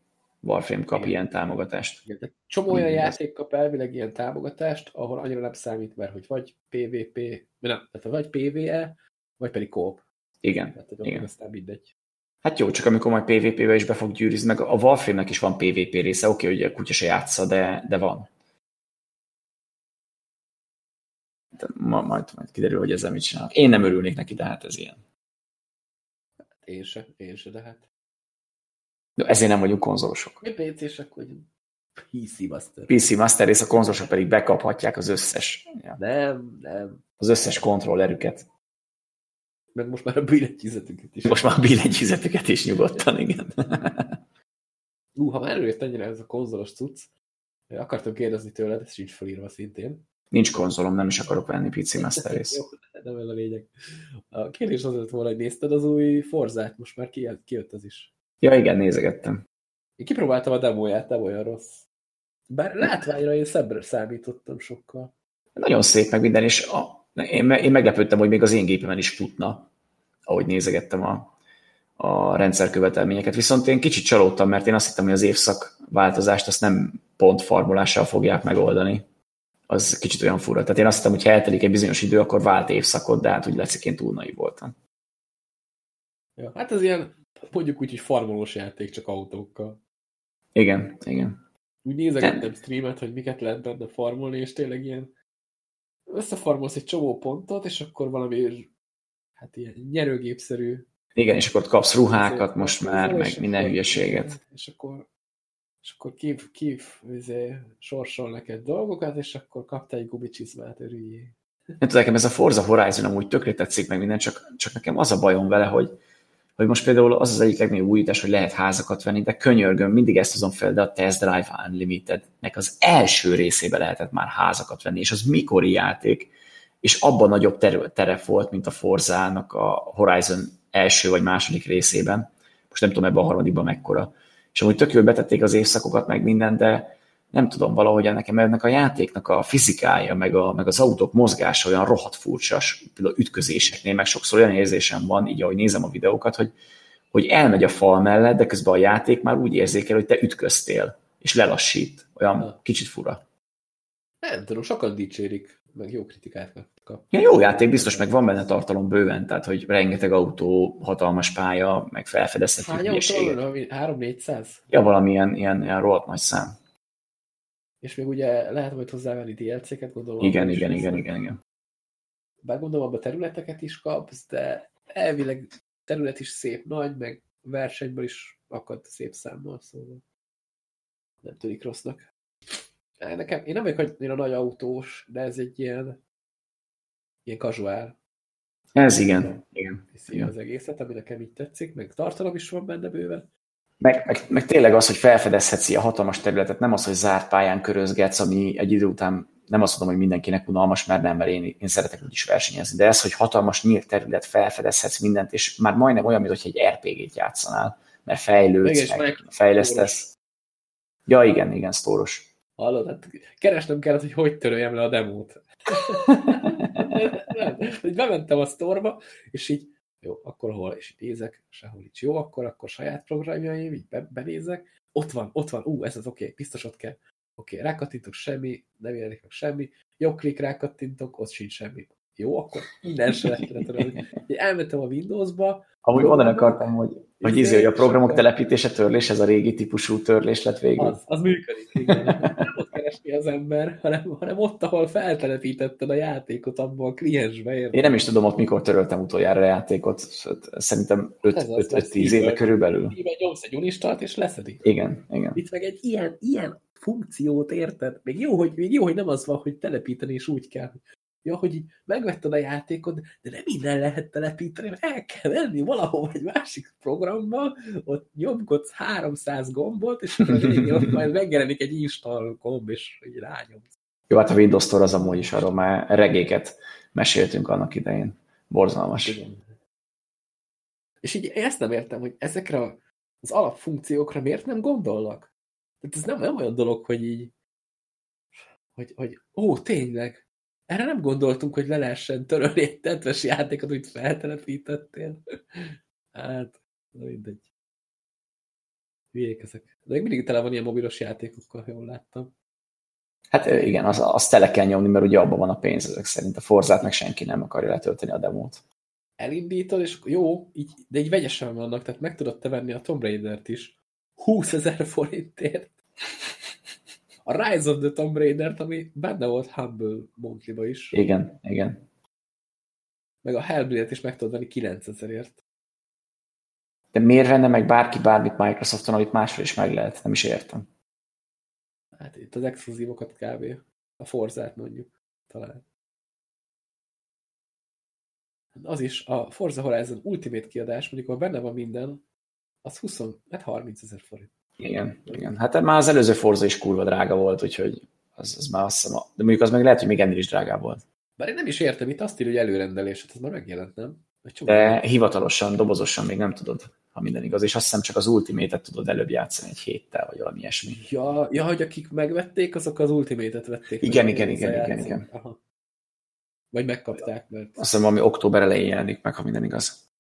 Warframe kap Igen. ilyen támogatást. Igen, csomó olyan játék kap elvileg ilyen támogatást, ahol annyira nem számít, mert hogy vagy PvP, nem, tehát vagy PvE, vagy pedig Coop. Igen. Tehát, Igen. aztán mindegy. Hát jó, csak amikor majd PvP-be is be fog gyűrűzni, meg a Warframe-nek is van PvP része, oké, okay, hogy a kutya se játsza, de, de van. De ma, majd, majd kiderül, hogy ezzel mit csinálnak. Én nem örülnék neki, de hát ez ilyen. Hát én se, én se, de hát de ezért nem vagyunk konzolosok. Mi PC-sek vagyunk. PC Master. PC Master, és a konzolosok pedig bekaphatják az összes. Ja. Nem, nem. Az összes kontrollerüket. Meg most már a billentyűzetüket is. Most már a billentyűzetüket is nyugodtan, igen. Ú, ha már előjött ennyire ez a konzolos cucc, akartam kérdezni tőled, ez sincs felírva szintén. Nincs konzolom, nem is akarok venni PC Master rész. Jó, nem ez a lényeg. A kérdés az lett volna, hogy nézted az új Forzát, most már kijött az is. Ja, igen, nézegettem. Én kipróbáltam a demóját, nem olyan rossz. Bár látványra én szebbre számítottam sokkal. Nagyon szép meg minden, és a, én, én meglepődtem, hogy még az én gépemen is futna, ahogy nézegettem a, a rendszerkövetelményeket. Viszont én kicsit csalódtam, mert én azt hittem, hogy az évszak változást azt nem pont formulással fogják megoldani. Az kicsit olyan fura. Tehát én azt hittem, hogy ha eltelik egy bizonyos idő, akkor vált évszakot, de hát úgy én túl naiv voltam. Ja, hát ez ilyen mondjuk úgy, hogy farmolós játék, csak autókkal. Igen, igen. Úgy nézegettem streamet, hogy miket lehet benne farmolni, és tényleg ilyen összefarmolsz egy csomó pontot, és akkor valami hát ilyen nyerőgépszerű igen, és akkor kapsz ruhákat most már, meg minden hülyeséget. És akkor, és akkor kív, kív izé, sorsol neked dolgokat, és akkor kaptál egy gumicsizmát, örüljé. Nem tudom, nekem ez a Forza Horizon amúgy tökre tetszik meg minden, csak, csak nekem az a bajom vele, hogy, hogy most például az az egyik legnagyobb újítás, hogy lehet házakat venni, de könyörgöm, mindig ezt hozom fel, de a Test Drive Unlimited-nek az első részébe lehetett már házakat venni, és az mikori játék, és abban nagyobb ter- terep volt, mint a Forzának a Horizon első vagy második részében. Most nem tudom ebben a harmadikban mekkora. És amúgy tök jól betették az évszakokat, meg minden, de nem tudom, valahogy nekem ennek a játéknak a fizikája, meg, a, meg az autók mozgása olyan rohadt furcsas, például ütközéseknél, meg sokszor olyan érzésem van, így ahogy nézem a videókat, hogy, hogy elmegy a fal mellett, de közben a játék már úgy érzékel, hogy te ütköztél, és lelassít. Olyan kicsit fura. Nem tudom, sokan dicsérik, meg jó kritikát kap. Ja, jó játék, biztos, meg van benne tartalom bőven, tehát hogy rengeteg autó, hatalmas pálya, meg felfedezhető Hány autó? 3-400? Ja, valamilyen ilyen, ilyen rohadt nagy szám. És még ugye lehet majd hozzávenni DLC-ket, gondolom. Igen, igen, igen, igen, igen. Bár gondolom, abban területeket is kapsz, de elvileg terület is szép nagy, meg versenyből is akad szép számmal, szóval nem tűnik rossznak. Nekem, én nem vagyok annyira nagy autós, de ez egy ilyen ilyen casual. Ez igen. igen. igen. az egészet, ami nekem így tetszik, meg tartalom is van benne bőven. Meg, meg, meg tényleg az, hogy felfedezhetsz ilyen hatalmas területet, nem az, hogy zárt pályán körözgetsz, ami egy idő után nem azt mondom, hogy mindenkinek unalmas, mert nem, mert én, én szeretek úgyis versenyezni, de ez, hogy hatalmas nyílt terület, felfedezhetsz mindent, és már majdnem olyan, mint hogy egy RPG-t játszanál, mert fejlődsz, meg, fejlesztesz. Ja, igen, igen, sztóros. Hallod, hát keresnem kellett, hogy hogy töröljem le a demót. nem, hogy bementem a sztorba, és így, jó, akkor hol, és itt nézek, sehol így jó, akkor, akkor saját programjaim, így be, benézek, ott van, ott van, ú, ez az oké, okay, biztos ott kell. Oké, okay, rákattintok semmi, nem jelenik meg semmi, jobb klik rákattintok, ott sincs semmi. Jó, akkor minden se lehet. Elmentem a Windowsba. Amúgy mondani akartam, hogy, hogy, izé, hogy a programok telepítése törlés, ez a régi típusú törlés lett végül. Az, az működik, igen. Nem ott keresni az ember, hanem, hanem ott, ahol feltelepítetted a játékot abban a kliensbe. Érde. Én nem is tudom ott, mikor töröltem utoljára a játékot. Szerintem 5-10 éve körülbelül. Így nyomsz egy unistart, és leszedik. Igen, igen. Itt meg egy ilyen, ilyen funkciót érted? Még jó, hogy, még jó, hogy nem az van, hogy telepíteni is úgy kell, Ja, hogy így megvetted a játékot, de nem minden lehet telepíteni, mert el kell menni valahol egy másik programba, ott nyomkodsz 300 gombot, és akkor végén ott majd megjelenik egy install gomb, és így rányomsz. Jó, hát a Windows Store az amúgy is arról már regéket meséltünk annak idején. Borzalmas. Igen. És így ezt nem értem, hogy ezekre az alapfunkciókra miért nem gondolnak? Tehát ez nem, nem olyan dolog, hogy így hogy, hogy ó, tényleg, erre nem gondoltunk, hogy le lehessen törölni egy tetves játékot, amit feltelepítettél. Hát, na mindegy. Hülyék ezek. De még mindig tele van ilyen mobilos játékokkal, jól láttam. Hát igen, az, azt tele kell nyomni, mert ugye abban van a pénz ezek szerint. A Forzát meg senki nem akarja letölteni a demót. Elindítod, és jó, így, de így vegyesen vannak, tehát meg tudod te venni a Tomb Raider-t is. 20 ezer forintért a Rise of the Tomb Raider-t, ami benne volt Humble monthly is. Igen, igen. Meg a Hellblade-et is meg tudod venni 9000-ért. De miért venne meg bárki bármit Microsofton, amit máshol is meg lehet? Nem is értem. Hát itt az exkluzívokat kb. A Forzát mondjuk talán. Az is, a Forza Horizon Ultimate kiadás, mondjuk ha benne van minden, az 20, hát 30 ezer forint. Igen, igen. Hát már az előző Forza is kurva drága volt, úgyhogy az, az már azt hiszem, de mondjuk az meg lehet, hogy még ennél is drágább volt. Bár én nem is értem, itt azt írja, hogy előrendelés, hát ez már megjelent, nem? De hivatalosan, dobozosan még nem tudod, ha minden igaz, és azt hiszem csak az Ultimate-et tudod előbb játszani egy héttel, vagy valami ilyesmi. Ja, ja hogy akik megvették, azok az Ultimate-et vették. Igen, igen, igen, igen, igen. Aha. Vagy megkapták, mert... Azt hiszem, valami október elején jelenik meg, ha minden igaz.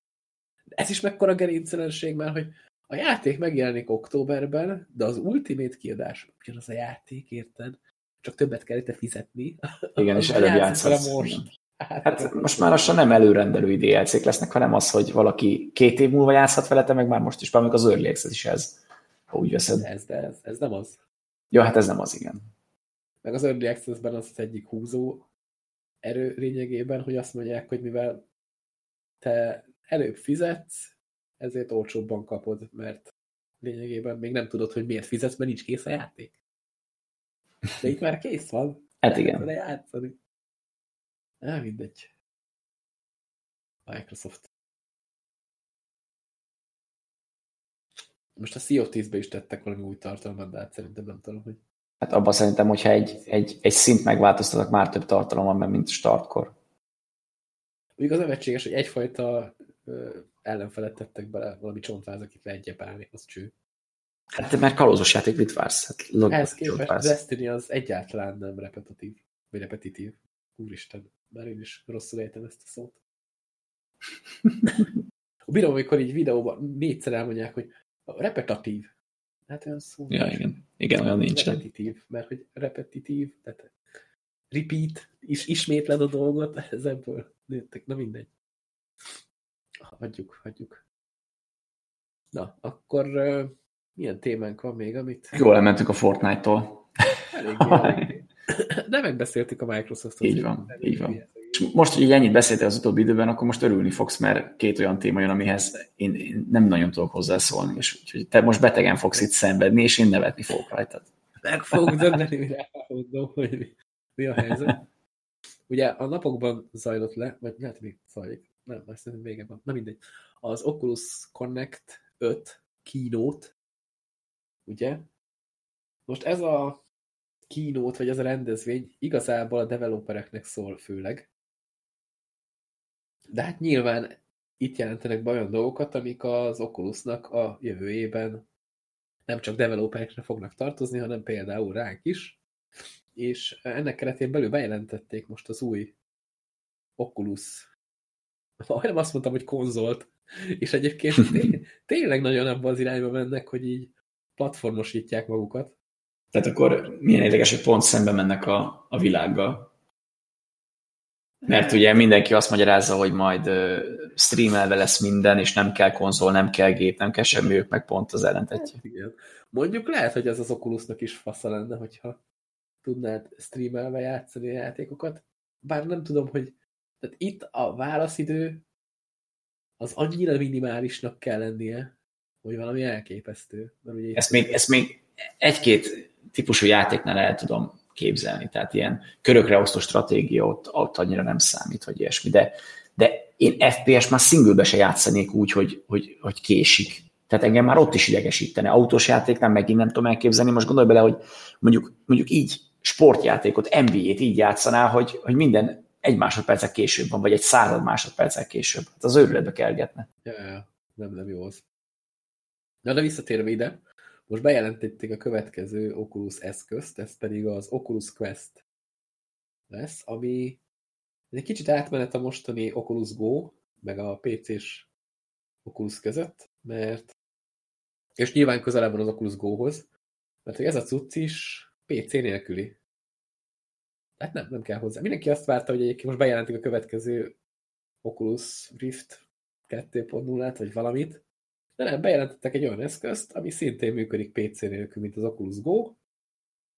Ez is mekkora gerincelenség már, hogy a játék megjelenik októberben, de az Ultimate kiadás ugyanaz a játék, érted? Csak többet kell itt fizetni. Igen, és előbb játszhatsz. Most. Hát, hát most már lassan nem előrendelő DLC-k lesznek, hanem az, hogy valaki két év múlva játszhat vele, te meg már most is, bár az Early Access is ez, ha úgy veszed. De ez, de ez, ez nem az. Ja, hát ez nem az, igen. Meg az Early Access-ben az, az egyik húzó erő lényegében, hogy azt mondják, hogy mivel te előbb fizetsz, ezért olcsóbban kapod, mert lényegében még nem tudod, hogy miért fizetsz, mert nincs kész a játék. De itt már kész van. Hát igen. De játszani. Nem mindegy. Microsoft. Most a Sea of be is tettek valami új tartalmat, de hát szerintem nem tudom, hogy... Hát abban szerintem, hogyha egy, egy, egy szint megváltoztatok, már több tartalom van, mint startkor. Még az nevetséges, hogy egyfajta ellenfelet tettek bele, valami csontváz, akit lehet gyepálni, az cső. Hát mert kalózos játék, mit vársz? Hát, Ehhez képest a Destiny az egyáltalán nem repetitív, vagy repetitív. Úristen, már én is rosszul értem ezt a szót. Bírom, amikor így videóban négyszer elmondják, hogy repetitív. Hát olyan szó. Ja, igen. Igen, olyan nincs. Repetitív, mert hogy repetitív, tehát repeat, is ismétled a dolgot, ez ebből nőttek, na mindegy hagyjuk, hagyjuk. Na, akkor uh, milyen témánk van még, amit... Jól elmentünk a Fortnite-tól. De megbeszéltük a Microsoft-ot. Így van, így van. És most, hogy ennyit beszéltél az utóbbi időben, akkor most örülni fogsz, mert két olyan téma jön, amihez én, én nem nagyon tudok hozzászólni, és úgyhogy te most betegen fogsz itt szenvedni, és én nevetni fogok rajtad. Meg fogok dönteni, mire elmondom, hogy mi, mi a helyzet. Ugye a napokban zajlott le, vagy lehet még zajlik, nem, azt szerintem vége van. Na mindegy. Az Oculus Connect 5 keynote, ugye? Most ez a kínót, vagy ez a rendezvény igazából a developereknek szól főleg. De hát nyilván itt jelentenek be olyan dolgokat, amik az Oculusnak a jövőjében nem csak developerekre fognak tartozni, hanem például ránk is. És ennek keretén belül bejelentették most az új Oculus majdnem azt mondtam, hogy konzolt, és egyébként tényleg nagyon abban az irányba mennek, hogy így platformosítják magukat. Tehát akkor milyen érdekes, hogy pont szembe mennek a, a világgal. Mert ugye mindenki azt magyarázza, hogy majd streamelve lesz minden, és nem kell konzol, nem kell gép, nem kell semmi, ők meg pont az ellentetje. Hát, igen. Mondjuk lehet, hogy ez az Oculusnak is fasza lenne, hogyha tudnád streamelve játszani a játékokat. Bár nem tudom, hogy tehát itt a válaszidő az annyira minimálisnak kell lennie, hogy valami elképesztő. Mert ugye ezt, még, ezt még egy-két típusú játéknál el tudom képzelni, tehát ilyen körökre osztó stratégia ott, ott annyira nem számít, vagy ilyesmi, de, de én FPS már singlebe se játszanék úgy, hogy, hogy, hogy késik. Tehát engem már ott is idegesítene. Autós játéknál megint nem tudom elképzelni. Most gondolj bele, hogy mondjuk, mondjuk így sportjátékot, NBA-t így játszanál, hogy, hogy minden egy másodpercek később van, vagy egy század másodpercek később. Hát az őrületbe kergetne. Ja, ja, nem, nem jó az. Na, de visszatérve ide, most bejelentették a következő Oculus eszközt, ez pedig az Oculus Quest lesz, ami egy kicsit átmenet a mostani Oculus Go, meg a PC-s Oculus között, mert és nyilván közelebb van az Oculus Go-hoz, mert ez a cucc is PC nélküli. Hát nem, nem kell hozzá. Mindenki azt várta, hogy egyébként most bejelentik a következő Oculus Rift 2.0-át, vagy valamit, de nem, bejelentettek egy olyan eszközt, ami szintén működik PC nélkül, mint az Oculus Go,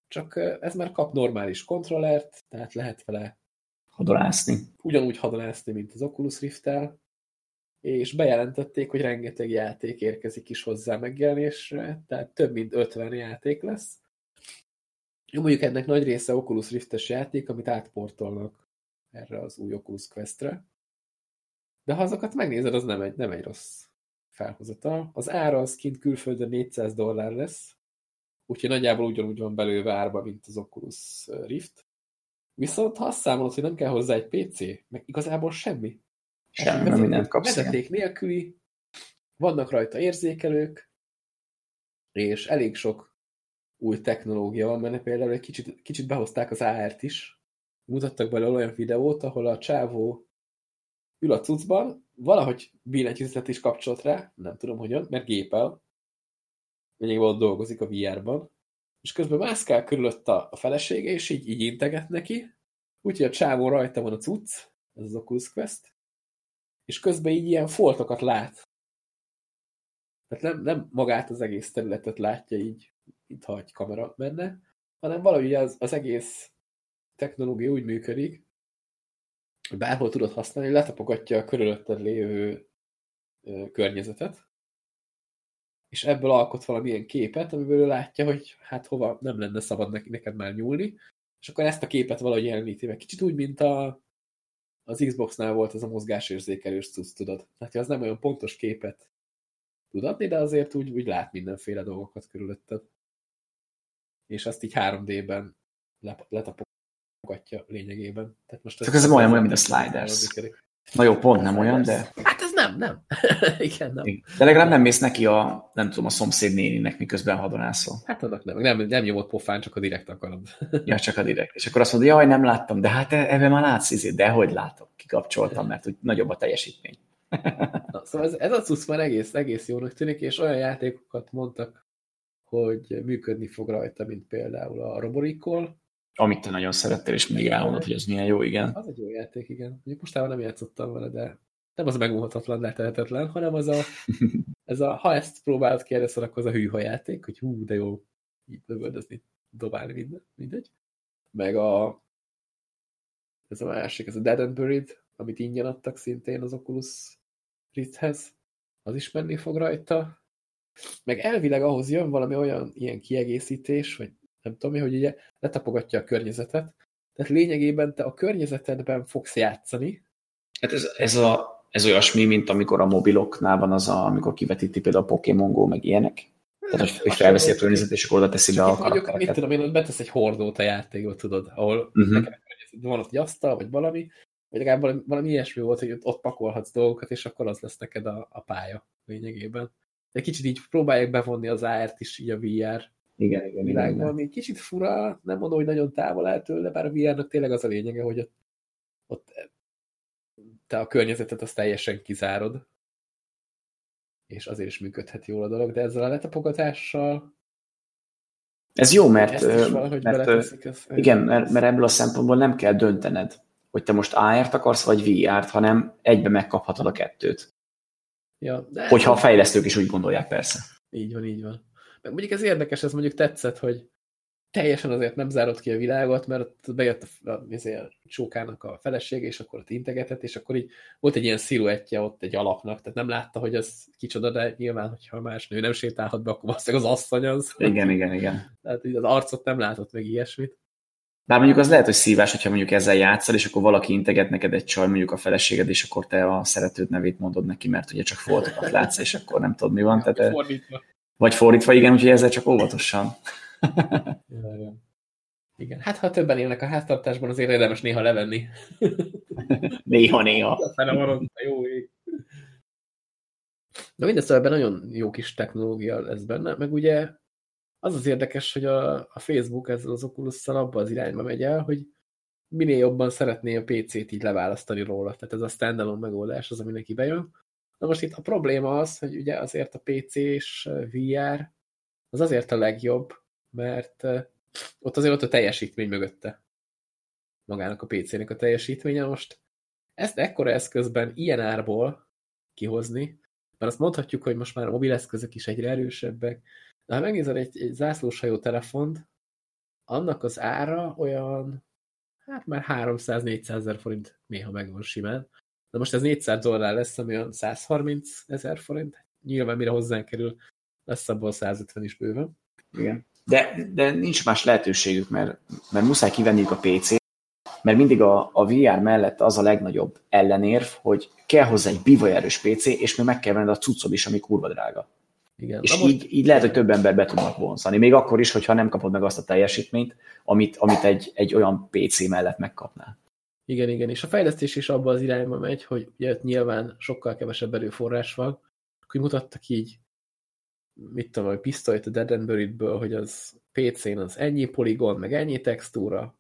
csak ez már kap normális kontrollert, tehát lehet vele hadonászni. Ugyanúgy hadonászni, mint az Oculus Rift-tel, és bejelentették, hogy rengeteg játék érkezik is hozzá megjelenésre, tehát több mint 50 játék lesz. Jó, mondjuk ennek nagy része Oculus Rift-es játék, amit átportolnak erre az új Oculus Quest-re. De ha azokat megnézed, az nem egy, nem egy rossz felhozata. Az ára az kint külföldön 400 dollár lesz, úgyhogy nagyjából ugyanúgy van belőve árba, mint az Oculus Rift. Viszont ha azt számolod, hogy nem kell hozzá egy PC, meg igazából semmi. Semmi, vezeték, mindent kapsz. Vezeték nélküli, vannak rajta érzékelők, és elég sok új technológia van benne, például egy kicsit, kicsit behozták az AR-t is. Mutattak belőle olyan videót, ahol a csávó ül a cuccban, valahogy billentyűzetet is kapcsolt rá, nem tudom hogyan, mert gépel, lényegében ott dolgozik a VR-ban, és közben mászkál körülött a, a felesége, és így, így integet neki, úgyhogy a csávó rajta van a cucc, ez az Oculus Quest, és közben így ilyen foltokat lát. Tehát nem, nem magát az egész területet látja így, mintha egy kamera menne, hanem valahogy az, az egész technológia úgy működik, hogy bárhol tudod használni, letapogatja a körülötted lévő környezetet, és ebből alkot valamilyen képet, amiből ő látja, hogy hát hova nem lenne szabad neki, neked már nyúlni, és akkor ezt a képet valahogy jeleníti meg. Kicsit úgy, mint a, az Xbox-nál volt ez a mozgásérzékelős cucc, tudod. Tehát az nem olyan pontos képet tud adni, de azért úgy, úgy lát mindenféle dolgokat körülötted. És azt így 3D-ben letapogatja lényegében. Tehát most ez, ez olyan, olyan, mint a Sliders. Na jó, pont nem olyan, de... Hát ez nem, nem. Igen, nem. De legalább nem mész neki a, nem tudom, a szomszéd néninek, miközben hadonászol. Hát annak nem, nem, nem nyomott pofán, csak a direkt akarod. ja, csak a direkt. És akkor azt mondod, jaj, nem láttam, de hát ebben már látsz, izé, de hogy látok, kikapcsoltam, mert úgy nagyobb a teljesítmény. Na, szóval ez, ez a cucc már egész, egész jónak tűnik, és olyan játékokat mondtak, hogy működni fog rajta, mint például a Roborikol, amit te nagyon szerettél, és mindig elmondod, hogy ez milyen jó, igen. Az egy jó játék, igen. Mondjuk mostában nem játszottam vele, de nem az megmondhatatlan, lehetetlen, hanem az a, ez a, ha ezt próbálod ki először, akkor az a hűha játék, hogy hú, de jó, így lövöldözni, dobálni minden, mindegy. Meg a ez a másik, ez a Dead and Buried, amit ingyen adtak szintén az Oculus Rifthez, az is menni fog rajta. Meg elvileg ahhoz jön valami olyan ilyen kiegészítés, vagy nem tudom hogy ugye letapogatja a környezetet, tehát lényegében te a környezetedben fogsz játszani. Hát ez, ez, a, ez olyasmi, mint amikor a mobiloknál van az, a, amikor kivetíti például a Pokémon Go, meg ilyenek. Tehát, hogy, hogy felveszi a környezet, és akkor oda teszi be a karaktereket. Mit tudom én, betesz egy hordót a játékot, tudod, ahol uh-huh. van ott egy asztal, vagy valami, vagy legalább valami, valami ilyesmi volt, hogy ott pakolhatsz dolgokat, és akkor az lesz neked a, a pálya lényegében. De kicsit így próbálják bevonni az AR-t is így a VR igen, igen, világban, ami kicsit fura, nem mondom, hogy nagyon távol áll tőle, bár a VR-nak tényleg az a lényege, hogy ott, ott te a környezetet azt teljesen kizárod, és azért is működhet jól a dolog, de ezzel a letapogatással ez jó, mert, mert ez, igen, mert, mert ebből a szempontból nem kell döntened, hogy te most AR-t akarsz, vagy VR-t, hanem egybe megkaphatod a kettőt. Ja, de Hogyha a fejlesztők is úgy gondolják, persze. Így van, így van. Meg mondjuk ez érdekes, ez mondjuk tetszett, hogy teljesen azért nem zárott ki a világot, mert ott bejött a, a, a csókának a feleség, és akkor ott integetett, és akkor így volt egy ilyen sziluettje ott egy alapnak, tehát nem látta, hogy ez kicsoda, de nyilván, hogyha más nő nem sétálhat be, akkor valószínűleg az asszony az. Igen, igen, igen. Tehát így az arcot nem látott meg ilyesmit. Bár mondjuk az lehet, hogy szívás, hogyha mondjuk ezzel játszol, és akkor valaki integet neked egy csaj, mondjuk a feleséged, és akkor te a szeretőd nevét mondod neki, mert ugye csak foltokat látsz, és akkor nem tudod, mi van. Tehát, fordítva. Vagy fordítva, igen, úgyhogy ezzel csak óvatosan. Igen, hát ha többen élnek a háztartásban, azért érdemes néha levenni. néha, néha. Aztán jó ég. De mindezt ebben nagyon jó kis technológia lesz benne, meg ugye az az érdekes, hogy a, a Facebook ezzel az oculus abba az irányba megy el, hogy minél jobban szeretné a PC-t így leválasztani róla. Tehát ez a standalone megoldás az, ami neki bejön. Na most itt a probléma az, hogy ugye azért a PC és VR az azért a legjobb, mert ott azért ott a teljesítmény mögötte. Magának a PC-nek a teljesítménye. Most ezt ekkora eszközben ilyen árból kihozni, mert azt mondhatjuk, hogy most már a mobileszközök is egyre erősebbek, ha megnézed egy, egy zászlóshajó telefont, annak az ára olyan, hát már 300-400 ezer forint néha megvan simán. De most ez 400 dollár lesz, ami olyan 130 ezer forint. Nyilván mire hozzánk kerül, lesz abból 150 is bőven. Igen. De, de nincs más lehetőségük, mert, mert muszáj kivenniük a PC-t, mert mindig a, a VR mellett az a legnagyobb ellenérv, hogy kell hozzá egy bivajerős PC, és még meg kell venned a cuccod is, ami kurva drága. Igen. És most... így, így lehet, hogy több ember be tudnak vonzani. Még akkor is, hogyha nem kapod meg azt a teljesítményt, amit, amit egy, egy olyan PC mellett megkapnál. Igen, igen, és a fejlesztés is abban az irányba megy, hogy ugye nyilván sokkal kevesebb erőforrás van, akkor mutattak így, mit tudom, hogy pisztolyt a Dead and hogy az PC-n az ennyi poligon, meg ennyi textúra,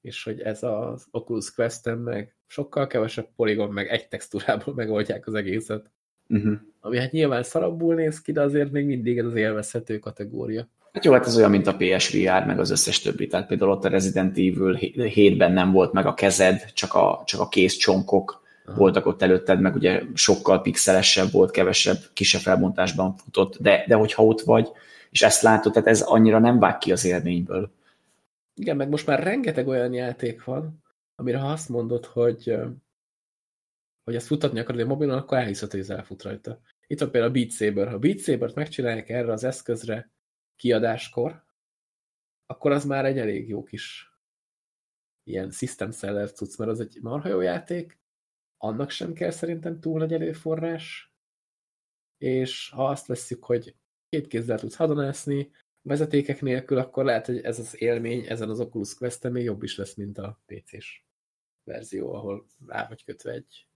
és hogy ez az Oculus Quest-en meg sokkal kevesebb poligon, meg egy textúrából megoldják az egészet. Uh-huh. Ami hát nyilván szarabbul néz ki, de azért még mindig ez az élvezhető kategória. Hát jó, hát ez olyan, mint a PSVR, meg az összes többi. Tehát például ott a Resident Evil 7-ben nem volt meg a kezed, csak a, csak a kész csonkok Aha. voltak ott előtted, meg ugye sokkal pixelesebb volt, kevesebb, kisebb felbontásban futott, de, de hogyha ott vagy, és ezt látod, tehát ez annyira nem vág ki az élményből. Igen, meg most már rengeteg olyan játék van, amire ha azt mondod, hogy hogy ezt futatni akarod egy mobilon, akkor elhiszed, hogy ez elfut rajta. Itt van például a Beat Saber. Ha Beat Saber-t megcsinálják erre az eszközre kiadáskor, akkor az már egy elég jó kis ilyen system seller cucc, mert az egy marha jó játék, annak sem kell szerintem túl nagy előforrás, és ha azt veszük, hogy két kézzel tudsz hadonászni, vezetékek nélkül, akkor lehet, hogy ez az élmény ezen az Oculus quest még jobb is lesz, mint a PC-s verzió, ahol rá vagy kötve egy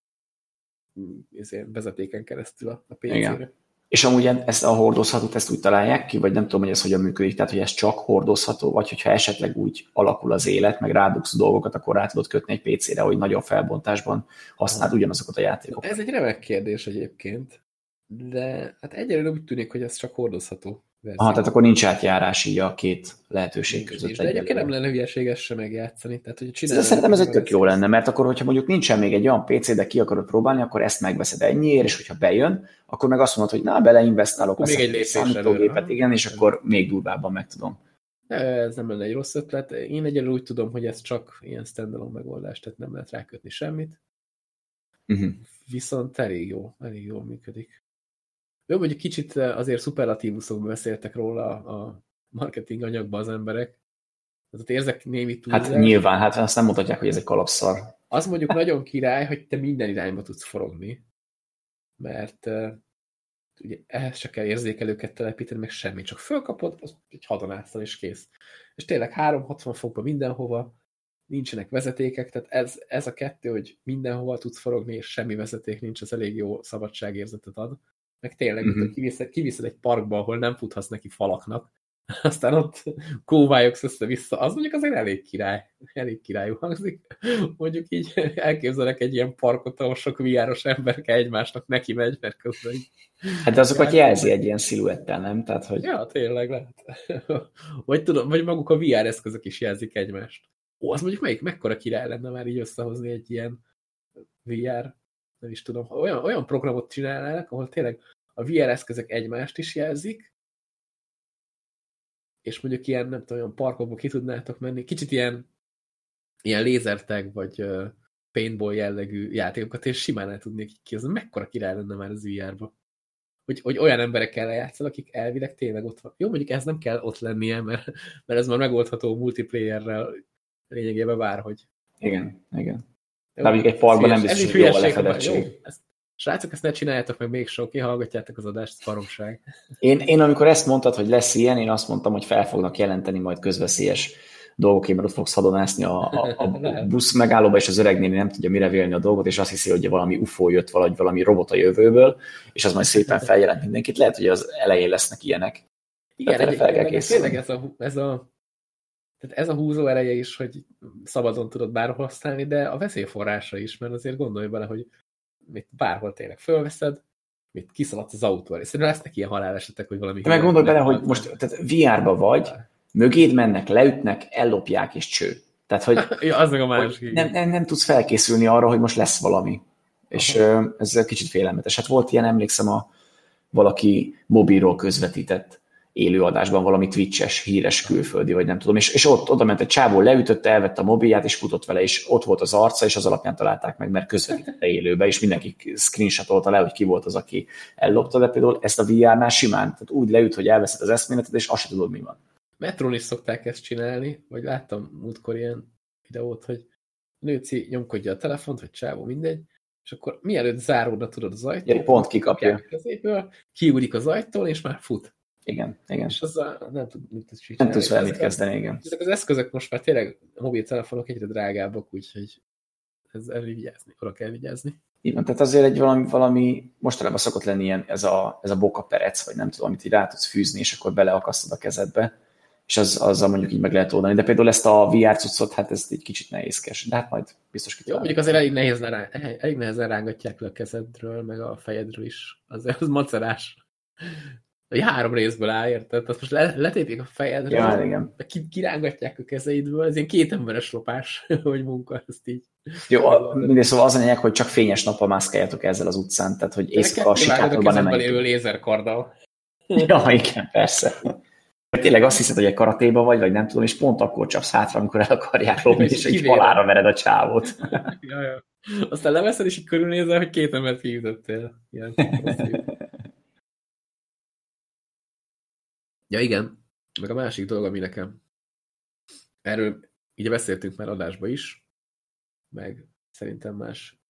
vezetéken keresztül a, a PC-re. És amúgy ezt a hordozhatót, ezt úgy találják ki, vagy nem tudom, hogy ez hogyan működik, tehát hogy ez csak hordozható, vagy hogyha esetleg úgy alakul az élet, meg rádugsz dolgokat, akkor rá tudod kötni egy PC-re, hogy nagyobb felbontásban használd ugyanazokat a játékokat. Ez egy remek kérdés egyébként, de hát egyelőre úgy tűnik, hogy ez csak hordozható verzió. Aha, tehát akkor nincs átjárás így a két lehetőség nincs, között. Nincs, de egyébként nem lenne hülyeséges sem megjátszani. Tehát, hogy de szerintem ez egy tök jó lenne, mert akkor, hogyha mondjuk nincsen még egy olyan PC, de ki akarod próbálni, akkor ezt megveszed ennyiért, és hogyha bejön, akkor meg azt mondod, hogy na, beleinvestálok, még egy számítógépet, igen, és akkor még durvábban meg tudom. Ez nem lenne egy rossz ötlet. Én egyelőre úgy tudom, hogy ez csak ilyen standalone megoldás, tehát nem lehet rákötni semmit. Uh-huh. Viszont elég jó, elég jól működik. Jó, mondjuk kicsit eh, azért szuperlatívuszokban beszéltek róla a marketing anyagban az emberek. Tehát érzek némi túlzás. Hát nyilván, hát azt nem mutatják, hogy ez egy kalapszar. Az mondjuk nagyon király, hogy te minden irányba tudsz forogni. Mert uh, ugye ehhez se kell érzékelőket telepíteni, meg semmi, csak fölkapod, az egy hadonátszal és kész. És tényleg 360 fokban mindenhova, nincsenek vezetékek, tehát ez, ez a kettő, hogy mindenhova tudsz forogni, és semmi vezeték nincs, az elég jó szabadságérzetet ad. Meg tényleg, uh mhm. -huh. kiviszed, kiviszed egy parkba, ahol nem futhatsz neki falaknak, aztán ott kóvályogsz össze-vissza, az mondjuk azért elég király, elég királyú hangzik. Mondjuk így elképzelek egy ilyen parkot, ahol sok viáros emberke egymásnak neki megy, mert közben így... Hát de azokat jelzi egy ilyen sziluettel, nem? Tehát, hogy... Ja, tényleg lehet. Vagy, tudom, vagy maguk a VR eszközök is jelzik egymást. Ó, az mondjuk melyik, mekkora király lenne már így összehozni egy ilyen VR, nem is tudom, olyan, olyan programot csinálnának, ahol tényleg a VR eszközök egymást is jelzik, és mondjuk ilyen, nem tudom, olyan parkokba ki tudnátok menni, kicsit ilyen, ilyen lézertag, vagy uh, paintball jellegű játékokat, és simán el tudnék ki, az mekkora király lenne már az VR-ba. Hogy, hogy olyan emberekkel játszol, akik elvileg tényleg ott van. Jó, mondjuk ez nem kell ott lennie, mert, mert ez már megoldható multiplayerrel lényegében bárhogy. Igen, igen. De mondjuk egy parkban nem biztos, hogy jó a lefedettség. Ezt, Srácok, ezt ne csináljátok meg még sok, kihallgatjátok az adást, ez baromság. Én, én amikor ezt mondtad, hogy lesz ilyen, én azt mondtam, hogy fel fognak jelenteni majd közveszélyes dolgok, mert ott fogsz hadonászni a, a, a busz megállóba, és az öreg néni nem tudja mire vélni a dolgot, és azt hiszi, hogy valami UFO jött, vagy valami robot a jövőből, és az majd szépen feljelent mindenkit. Lehet, hogy az elején lesznek ilyenek. Igen, egyébként tényleg ez a, ez a tehát ez a húzó ereje is, hogy szabadon tudod bárhol használni, de a veszélyforrása is, mert azért gondolj bele, hogy mit bárhol tényleg fölveszed, mit kiszaladsz az autóval, és szerintem lesznek ilyen halálesetek, hogy valami... De meg gondolj bele, hogy most tehát VR-ba vagy, mögéd mennek, leütnek, ellopják és cső. Tehát, hogy, ja, az meg a másik. Nem, nem, nem tudsz felkészülni arra, hogy most lesz valami. Aha. És ez kicsit félelmetes. Hát volt ilyen, emlékszem, a valaki mobilról közvetített élőadásban valami twitches, híres külföldi, vagy nem tudom, és, és ott oda ment egy csávó, leütötte, elvette a mobilját, és futott vele, és ott volt az arca, és az alapján találták meg, mert közvetítette élőbe, és mindenki screenshotolta le, hogy ki volt az, aki ellopta, de például ezt a VR-nál simán, tehát úgy leüt, hogy elveszed az eszméletet, és azt sem tudod, mi van. Metron is szokták ezt csinálni, vagy láttam múltkor ilyen videót, hogy nőci nyomkodja a telefont, vagy csávó, mindegy, és akkor mielőtt záródna tudod az ajtót, ja, pont kikapja. Kiúrik az ajtól, és már fut. Igen, igen. És azzal nem, tud, mit tudsz Nem tudsz vele mit kezdeni, igen. Ezek az eszközök most már tényleg a mobiltelefonok egyre drágábbak, úgyhogy ez elég vigyázni, arra kell vigyázni. Igen, tehát azért egy valami, valami mostanában szokott lenni ilyen, ez a, ez a boka perec, vagy nem tudom, amit így rá tudsz fűzni, és akkor beleakasztod a kezedbe, és az, azzal mondjuk így meg lehet oldani. De például ezt a VR cuccot, hát ez egy kicsit nehézkes, de hát majd biztos kitaláljuk. Jó, mondjuk azért elég, nehéz, elég nehezen rángatják le a kezedről, meg a fejedről is. Az, az macerás. Vagy három részből áll, érted? Azt most le, letépik a fejedre, ja, igen. Ki, kirángatják a kezeidből, ez ilyen két emberes lopás, hogy munka, ezt így. Jó, mindegy, szóval az a lényeg, hogy csak fényes nappal mászkáljatok ezzel az utcán, tehát hogy éjszaka a sikátorban nem menjünk. lévő lézerkarddal. Ja, igen, persze. Tényleg azt hiszed, hogy egy karatéba vagy, vagy nem tudom, és pont akkor csapsz hátra, amikor el akarják lopni, és egy halára vered a csávot. ja, ja. Aztán leveszed, és így körülnézel, hogy két embert kiütöttél. Ilyen Ja, igen. Meg a másik dolog, ami nekem erről így beszéltünk már adásba is, meg szerintem más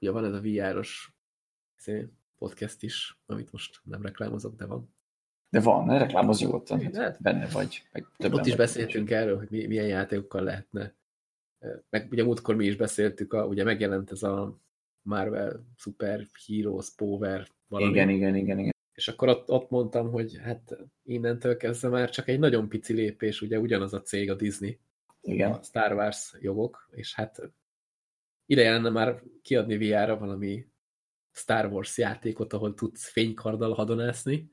ugye van ez a VR-os izé, podcast is, amit most nem reklámozok, de van. De van, ne reklámoz nyugodtan, hát benne vagy. Meg ott is beszéltünk is. erről, hogy milyen játékokkal lehetne. Meg ugye múltkor mi is beszéltük, a, ugye megjelent ez a Marvel Super Heroes Power valami. Igen, igen, igen, igen. És akkor ott, ott mondtam, hogy hát innentől kezdve már csak egy nagyon pici lépés, ugye ugyanaz a cég, a Disney, Igen. a Star Wars jogok, és hát ideje lenne már kiadni VR-ra valami Star Wars játékot, ahol tudsz fénykarddal hadonászni,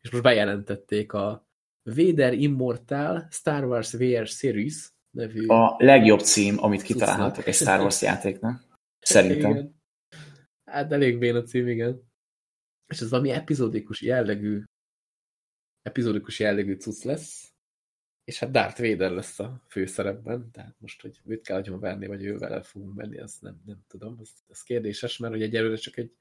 és most bejelentették a Vader Immortal Star Wars VR Series nevű... A legjobb cím, amit kitalálhatok egy Star Wars játéknak. Szerintem. Igen. Hát elég béna cím, igen és ez valami epizódikus jellegű epizódikus jellegű cucc lesz, és hát Darth Vader lesz a főszerepben, tehát most, hogy őt kell agyon verni, vagy ővel el fogunk menni, azt nem, nem tudom, ez, ez kérdéses, mert hogy egyelőre csak egy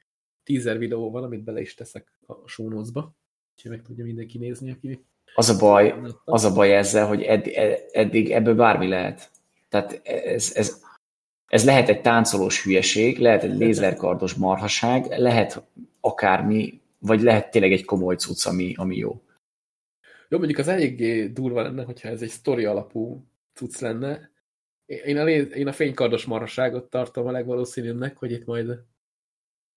teaser videó van, amit bele is teszek a notes-ba, úgyhogy meg tudja mindenki nézni, aki... Az a baj, az a baj ezzel, hogy edd, eddig ebből bármi lehet. Tehát ez, ez ez lehet egy táncolós hülyeség, lehet egy lézerkardos marhaság, lehet akármi, vagy lehet tényleg egy komoly cucc, ami, ami jó. Jó, mondjuk az eléggé durva lenne, hogyha ez egy sztori alapú cucc lenne. Én a, léz, én a fénykardos marhaságot tartom a legvalószínűbbnek, hogy itt majd...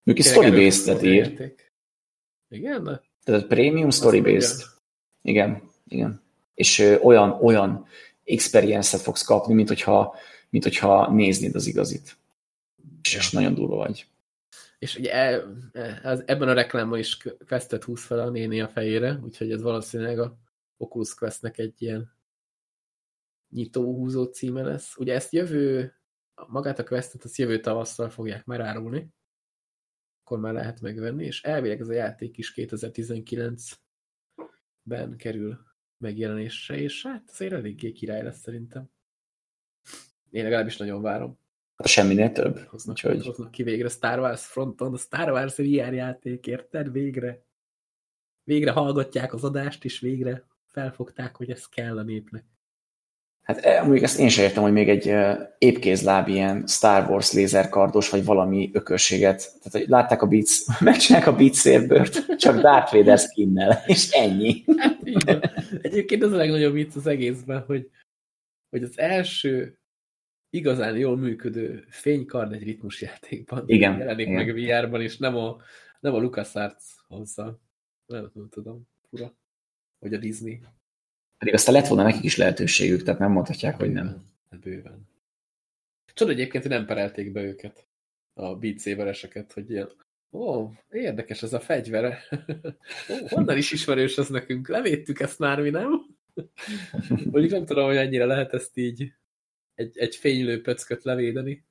Mondjuk egy story-based ír. Igen? Tehát premium story-based. Igen, igen. És ö, olyan, olyan experience-et fogsz kapni, mint hogyha, mint hogyha néznéd az igazit. És, ja. és nagyon durva vagy. És ugye e, e, ebben a reklámban is Questet húz fel a néni a fejére, úgyhogy ez valószínűleg a Oculus Questnek egy ilyen nyitóhúzó címe lesz. Ugye ezt jövő, magát a Questet azt jövő tavasszal fogják már árulni, akkor már lehet megvenni, és elvileg ez a játék is 2019-ben kerül megjelenésre, és hát azért eléggé király lesz szerintem. Én legalábbis nagyon várom. Semminél több. Hoznak, Úgyhogy... hoznak ki végre Star Wars fronton, a Star Wars VR játék, érted? Végre. Végre hallgatják az adást, és végre felfogták, hogy ez kell a népnek. Hát eh, mondjuk ezt én sem értem, hogy még egy uh, épkézláb ilyen Star Wars lézerkardos, vagy valami ökörséget. Tehát, hogy látták a Beats, megcsinálják a Beat Saber-t, csak Darth Vader skinnel, és ennyi. Hát, Egyébként az a legnagyobb vicc az egészben, hogy, hogy az első igazán jól működő fénykard egy ritmusjátékban igen, jelenik igen. meg VR-ban, és nem a, nem a LucasArts hozza. Nem, nem tudom, fura. Vagy a Disney. Pedig aztán lett volna nekik is lehetőségük, tehát nem mondhatják, hogy nem. Hát bőven. Csoda egyébként, hogy nem perelték be őket, a Beat Saber-eseket, hogy ilyen, ó, érdekes ez a fegyvere. ó, honnan is ismerős ez nekünk? Levédtük ezt már, mi nem? Mondjuk nem tudom, hogy ennyire lehet ezt így egy, egy fénylő pöcköt levédeni.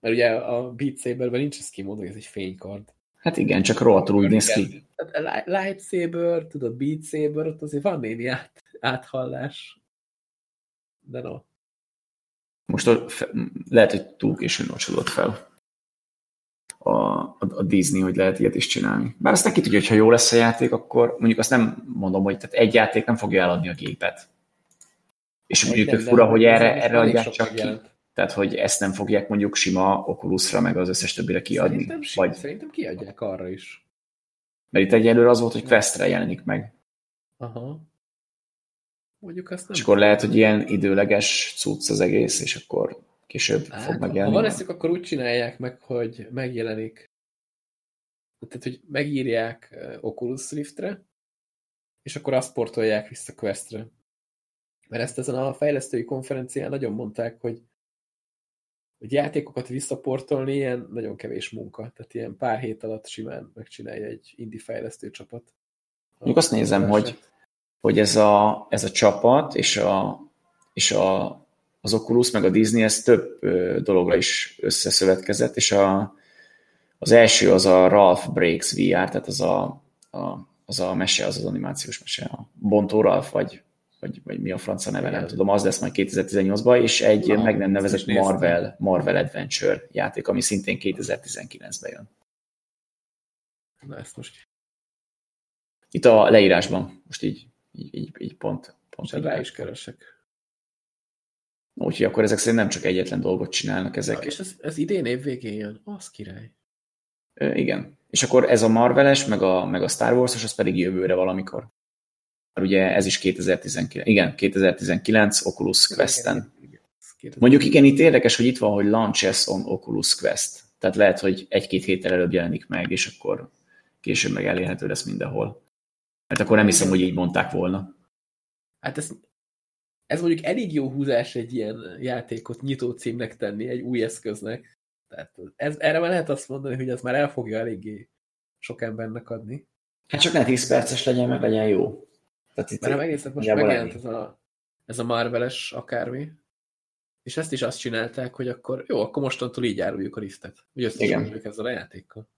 Mert ugye a Beat Saberben nincs ez kimondva, hogy ez egy fénykard. Hát igen, csak rohadtul úgy néz ki. Lightsaber, tudod, Beat Saber, ott azért van némi át, áthallás. De no. Most a, lehet, hogy túl későn olcsodott fel a, a, a Disney, hogy lehet ilyet is csinálni. Bár azt neki tudja, hogy ha jó lesz a játék, akkor mondjuk azt nem mondom, hogy tehát egy játék nem fogja eladni a gépet. És mondjuk tök fura, hogy erre, erre adják csak ki. Tehát, hogy ezt nem fogják mondjuk sima Oculusra, meg az összes többire kiadni. Szerintem, vagy... szerintem kiadják arra is. Mert itt egyelőre az volt, hogy Questre jelenik meg. Aha. Mondjuk azt nem. És akkor lehet, hogy ilyen időleges cucc az egész, és akkor később hát, fog megjelenni. Ha van ezt, akkor úgy csinálják meg, hogy megjelenik. Tehát, hogy megírják Oculus Riftre, és akkor azt portolják vissza Questre. Mert ezt ezen a fejlesztői konferencián nagyon mondták, hogy, hogy játékokat visszaportolni ilyen nagyon kevés munka. Tehát ilyen pár hét alatt simán megcsinálja egy indie fejlesztő csapat. Még azt nézem, hogy, hogy ez, a, ez a csapat és, a, és a, az Oculus meg a Disney ez több dologra is összeszövetkezett, és a, az első az a Ralph Breaks VR, tehát az a, a, az a mese, az az animációs mese, a Bontó Ralph, vagy vagy, vagy mi a franca neve, nem tudom, az lesz majd 2018-ban, és egy Na, meg nem nevezett Marvel, Marvel Adventure játék, ami szintén 2019-ben jön. Na ezt most... Itt a leírásban, most így, így, így, így pont. pont így rá is keresek. Úgyhogy akkor ezek szerint nem csak egyetlen dolgot csinálnak ezek. Na, és ez, ez idén év végén jön? Az király. Ö, igen. És akkor ez a Marveles, meg a, meg a Star Wars-os, az pedig jövőre valamikor ugye ez is 2019, igen, 2019 Oculus Quest-en. Mondjuk igen, itt érdekes, hogy itt van, hogy Launches on Oculus Quest. Tehát lehet, hogy egy-két héttel előbb jelenik meg, és akkor később meg elérhető lesz mindenhol. Mert akkor nem hiszem, hogy így mondták volna. Hát ez, ez mondjuk elég jó húzás egy ilyen játékot nyitó címnek tenni, egy új eszköznek. Tehát ez, erre már lehet azt mondani, hogy ez már el fogja eléggé sok embernek adni. Hát csak ne 10 perces legyen, meg legyen jó. Tehát itt Mert ha megnéztek, most megjelent ez a, ez a Marveles akármi, és ezt is azt csinálták, hogy akkor jó, akkor mostantól így áruljuk a riftet. Hogy összecsomoljuk ezzel a játékkal.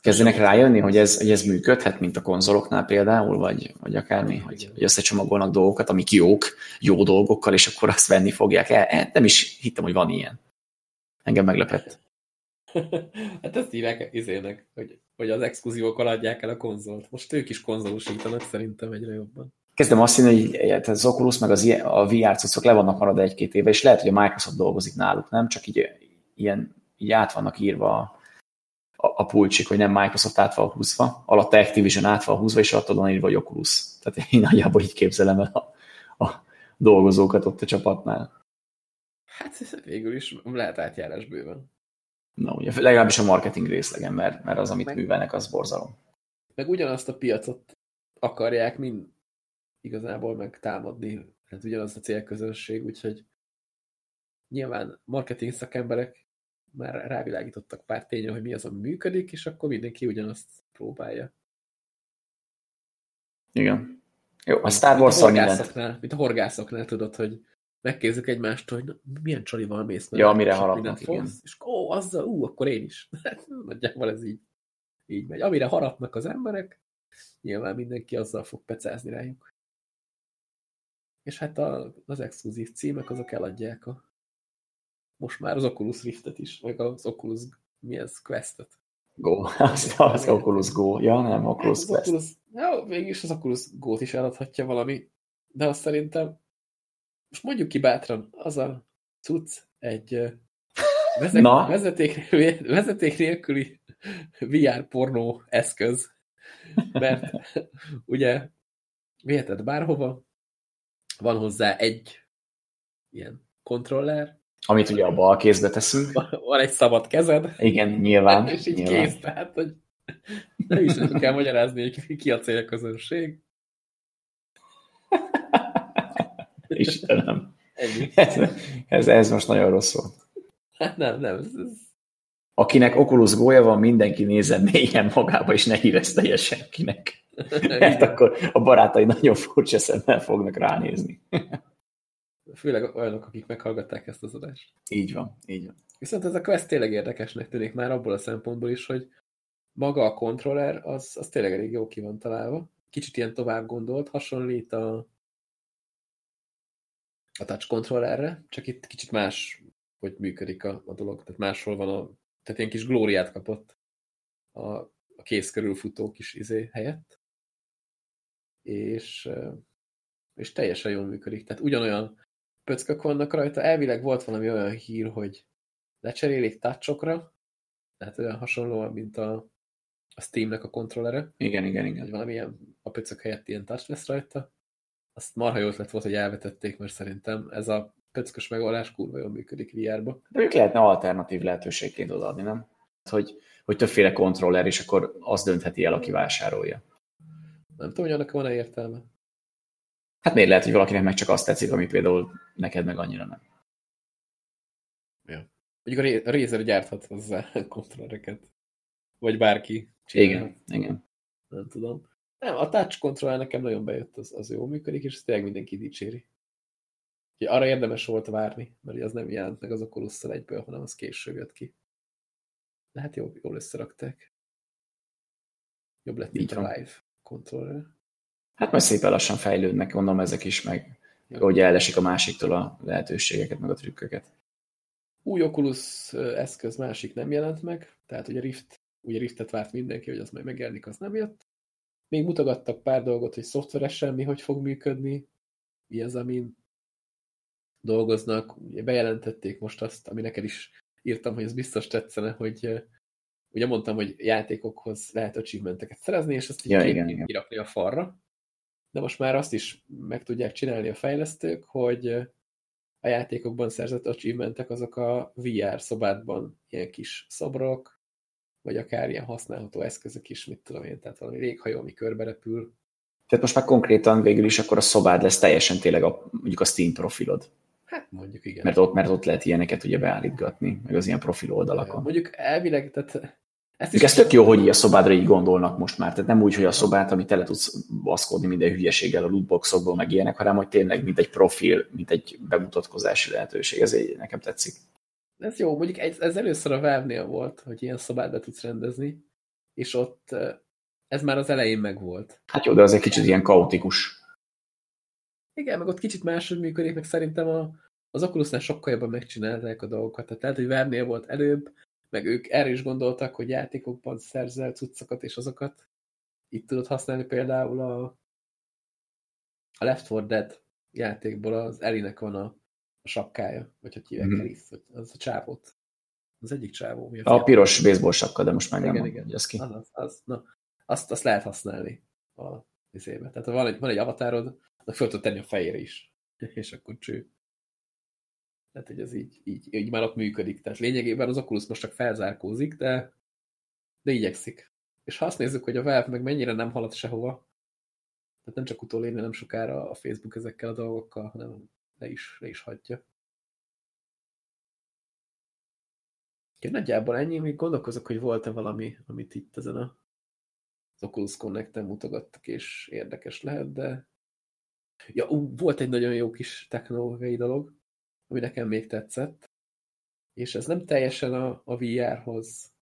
Kezdenek rájönni, hogy ez, hogy ez működhet, mint a konzoloknál például, vagy, vagy akármi, hogy, hogy összecsomagolnak dolgokat, amik jók, jó dolgokkal, és akkor azt venni fogják. El, el, nem is hittem, hogy van ilyen. Engem meglepett. hát ezt hívják izének, hogy, hogy az exkluzívokkal adják el a konzolt. Most ők is konzolosítanak szerintem egyre jobban. kezdem azt hinni, hogy hát az Oculus meg az, a VR cuccok le vannak maradva egy-két éve, és lehet, hogy a Microsoft dolgozik náluk, nem? Csak így, ilyen, így át vannak írva a, a, a pulcsik, hogy nem Microsoft át van húzva, alatt Activision át van húzva, és alatt van írva, hogy Oculus. Tehát én nagyjából így képzelem el a, a dolgozókat ott a csapatnál. Hát végül is lehet átjárás bőven. Na, ugye legalábbis a marketing részlegen, mert, mert az, amit meg, művelnek, az borzalom. Meg ugyanazt a piacot akarják mind igazából meg támadni. Hát ugyanaz a célközönség, úgyhogy nyilván marketing szakemberek már rávilágítottak pár tényre, hogy mi az, ami működik, és akkor mindenki ugyanazt próbálja. Igen. Jó, a Star Wars mint a mint a horgászoknál tudod, hogy megkérdezünk egymást, hogy na, milyen csalival mész meg. Ja, mire harapnak, igen. És ó, azzal, ú, akkor én is. Hát, nagyjából ez így, így megy. Amire harapnak az emberek, nyilván mindenki azzal fog pecázni rájuk. És hát a, az exkluzív címek azok eladják a most már az Oculus Riftet is, vagy az Oculus, mi ez, Questet. Go, az, az Oculus Go, ja, nem, Oculus az Quest. Oculus, ja, végülis az Oculus Go-t is eladhatja valami, de azt szerintem, most mondjuk ki bátran, az a cucc egy vezet, Na? Vezeték, vezeték nélküli VR pornó eszköz, mert ugye viheted bárhova, van hozzá egy ilyen kontroller, amit ugye a bal kézbe teszünk. Van egy szabad kezed. Igen, nyilván. És így nyilván. kész, tehát, hogy nem is nem kell magyarázni, hogy ki a célközönség. Istenem. Ez, ez, ez most nagyon rossz volt. Hát nem, nem. Ez, ez... Akinek Oculus gólya van, mindenki nézzen mélyen magába, és ne híreztelje senkinek. Mert akkor a barátai nagyon furcsa szemmel fognak ránézni. Főleg olyanok, akik meghallgatták ezt az adást. Így van, így van. Viszont ez a quest tényleg érdekesnek tűnik már abból a szempontból is, hogy maga a kontroller, az, az tényleg elég jó ki van találva. Kicsit ilyen tovább gondolt, hasonlít a, a touch kontrollerre, csak itt kicsit más, hogy működik a, a dolog. Tehát máshol van a, tehát ilyen kis glóriát kapott a, a kész körül futó kis izé helyett. És, és teljesen jól működik. Tehát ugyanolyan pöckök vannak rajta. Elvileg volt valami olyan hír, hogy lecserélik touchokra, tehát olyan hasonlóan, mint a, a Steamnek a kontrollere. Igen, igen, igen. Hogy valamilyen a pöcök helyett ilyen touch lesz rajta. Azt marha jó ötlet volt, hogy elvetették, mert szerintem ez a pöckös megoldás kurva jól működik VR-ba. De ők lehetne alternatív lehetőségként odaadni, nem? Hogy, hogy többféle kontroller, és akkor az döntheti el, aki vásárolja. Nem tudom, hogy annak van-e értelme. Hát miért lehet, hogy valakinek meg csak azt tetszik, ami például neked meg annyira nem. Ja. Mondjuk a Razer gyárthat hozzá kontrollereket. Vagy bárki. Csinál. Igen, igen. Nem tudom. Nem, a touch controller nekem nagyon bejött, az, az jó működik, és ezt tényleg mindenki dicséri. Ugye arra érdemes volt várni, mert az nem jelent meg az oculus egyből, hanem az később jött ki. De hát jó, jól összerakták. Jobb lett így a live controller. Hát majd szépen lassan fejlődnek, gondolom ezek is, meg, meg hogy elesik a másiktól a lehetőségeket, meg a trükköket. Új Oculus eszköz másik nem jelent meg, tehát ugye Rift, ugye Riftet várt mindenki, hogy az majd megjelenik, az nem jött. Még mutogattak pár dolgot, hogy szoftveresen mi hogy fog működni, mi az, amin dolgoznak. Ugye bejelentették most azt, ami neked is írtam, hogy ez biztos tetszene, hogy ugye mondtam, hogy játékokhoz lehet achievementeket szerezni, és azt így ja, igen, igen. kirakni a falra de most már azt is meg tudják csinálni a fejlesztők, hogy a játékokban szerzett achievementek azok a VR szobádban ilyen kis szobrok, vagy akár ilyen használható eszközök is, mit tudom én, tehát valami réghajó, ami körbe repül. Tehát most már konkrétan végül is akkor a szobád lesz teljesen tényleg a, mondjuk a Steam profilod. Hát mondjuk igen. Mert ott, mert ott lehet ilyeneket ugye beállítgatni, meg az ilyen profil oldalakon. Mondjuk elvileg, tehát ezt is ez tök jó, hogy a szobádra így gondolnak most már. Tehát nem úgy, hogy a szobát, amit tele tudsz baszkodni minden hülyeséggel a lootboxokból, meg ilyenek, hanem hogy tényleg mint egy profil, mint egy bemutatkozási lehetőség. Ez egy, nekem tetszik. Ez jó, mondjuk ez, ez először a valve volt, hogy ilyen szobát be tudsz rendezni, és ott ez már az elején megvolt. Hát jó, de az egy kicsit ilyen kaotikus. Igen, meg ott kicsit máshogy működik, meg szerintem a, az Oculusnál sokkal jobban megcsinálták a dolgokat. Tehát lehet, hogy valve volt előbb, meg ők erre is gondoltak, hogy játékokban szerzel cuccokat, és azokat itt tudod használni például a, a Left 4 Dead játékból az Elinek van a, a sapkája, vagy hogy hívják mm-hmm. Vagy az a csávót. Az egyik csávó. A, a piros baseball sapka, de most már igen, nem igen. Az, ki. Az, az, az, na, azt, azt lehet használni a izébe. Tehát ha van egy, van egy avatárod, de föl tudod tenni a fejére is. És akkor cső. Tehát, hogy ez így, így, így már ott működik. Tehát lényegében az Oculus most csak felzárkózik, de, de igyekszik. És ha azt nézzük, hogy a Valve meg mennyire nem halad sehova, tehát nem csak utolérni nem sokára a Facebook ezekkel a dolgokkal, hanem le is, le is hagyja. Én nagyjából ennyi, még gondolkozok, hogy volt-e valami, amit itt ezen a, az Oculus Connect-en mutogattak, és érdekes lehet, de ja, volt egy nagyon jó kis technológiai dolog, ami nekem még tetszett, és ez nem teljesen a, a VR-hoz,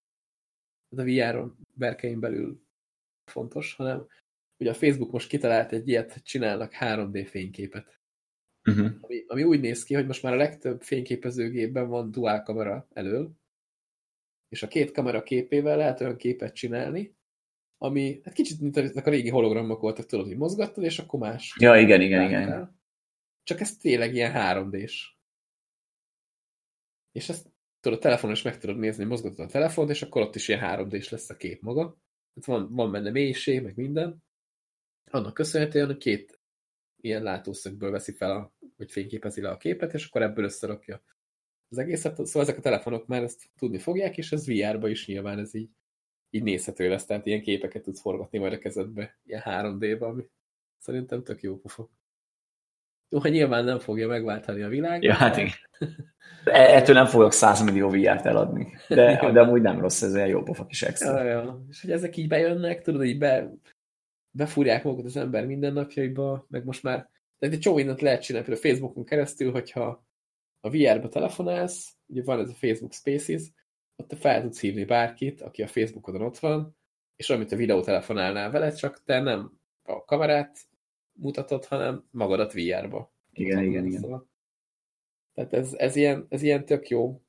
a VR berkein belül fontos, hanem ugye a Facebook most kitalált egy ilyet, csinálnak 3D fényképet. Uh -huh. ami, ami úgy néz ki, hogy most már a legtöbb fényképezőgépben van dual kamera elől, és a két kamera képével lehet olyan képet csinálni, ami hát kicsit, mint a régi hologramok voltak, tudod, hogy mozgattad, és akkor más. Ja, igen, igen, igen. Csak ez tényleg ilyen 3D-s. És ezt tudod, a telefonon is meg tudod nézni, mozgatod a telefont, és akkor ott is ilyen 3D-s lesz a kép maga. Hát van, van benne mélység, meg minden. Annak köszönhetően, hogy két ilyen látószögből veszi fel, a, vagy fényképezi le a képet, és akkor ebből összerakja az egészet. Szóval ezek a telefonok már ezt tudni fogják, és ez VR-ba is nyilván ez így, így nézhető lesz, tehát ilyen képeket tudsz forgatni majd a kezedbe, ilyen 3D-ba, ami szerintem tök jó pofok. Jó, hogy nyilván nem fogja megváltani a világot. Ja, hát igen. E, ettől nem fogok 100 millió VR-t eladni. De, de amúgy nem rossz, ez egy jó pofa kis extra. Ja, ja. És hogy ezek így bejönnek, tudod, hogy be, befúrják magukat az ember mindennapjaiba, meg most már tehát egy csomó mindent lehet csinálni, például Facebookon keresztül, hogyha a VR-ba telefonálsz, ugye van ez a Facebook Spaces, ott te fel tudsz hívni bárkit, aki a Facebookodon ott van, és amit a videó telefonálnál vele, csak te nem a kamerát mutatod, hanem magadat VR-ba. Igen, igen, igen. Szóval. Tehát ez, ez, ilyen, ez ilyen tök jó,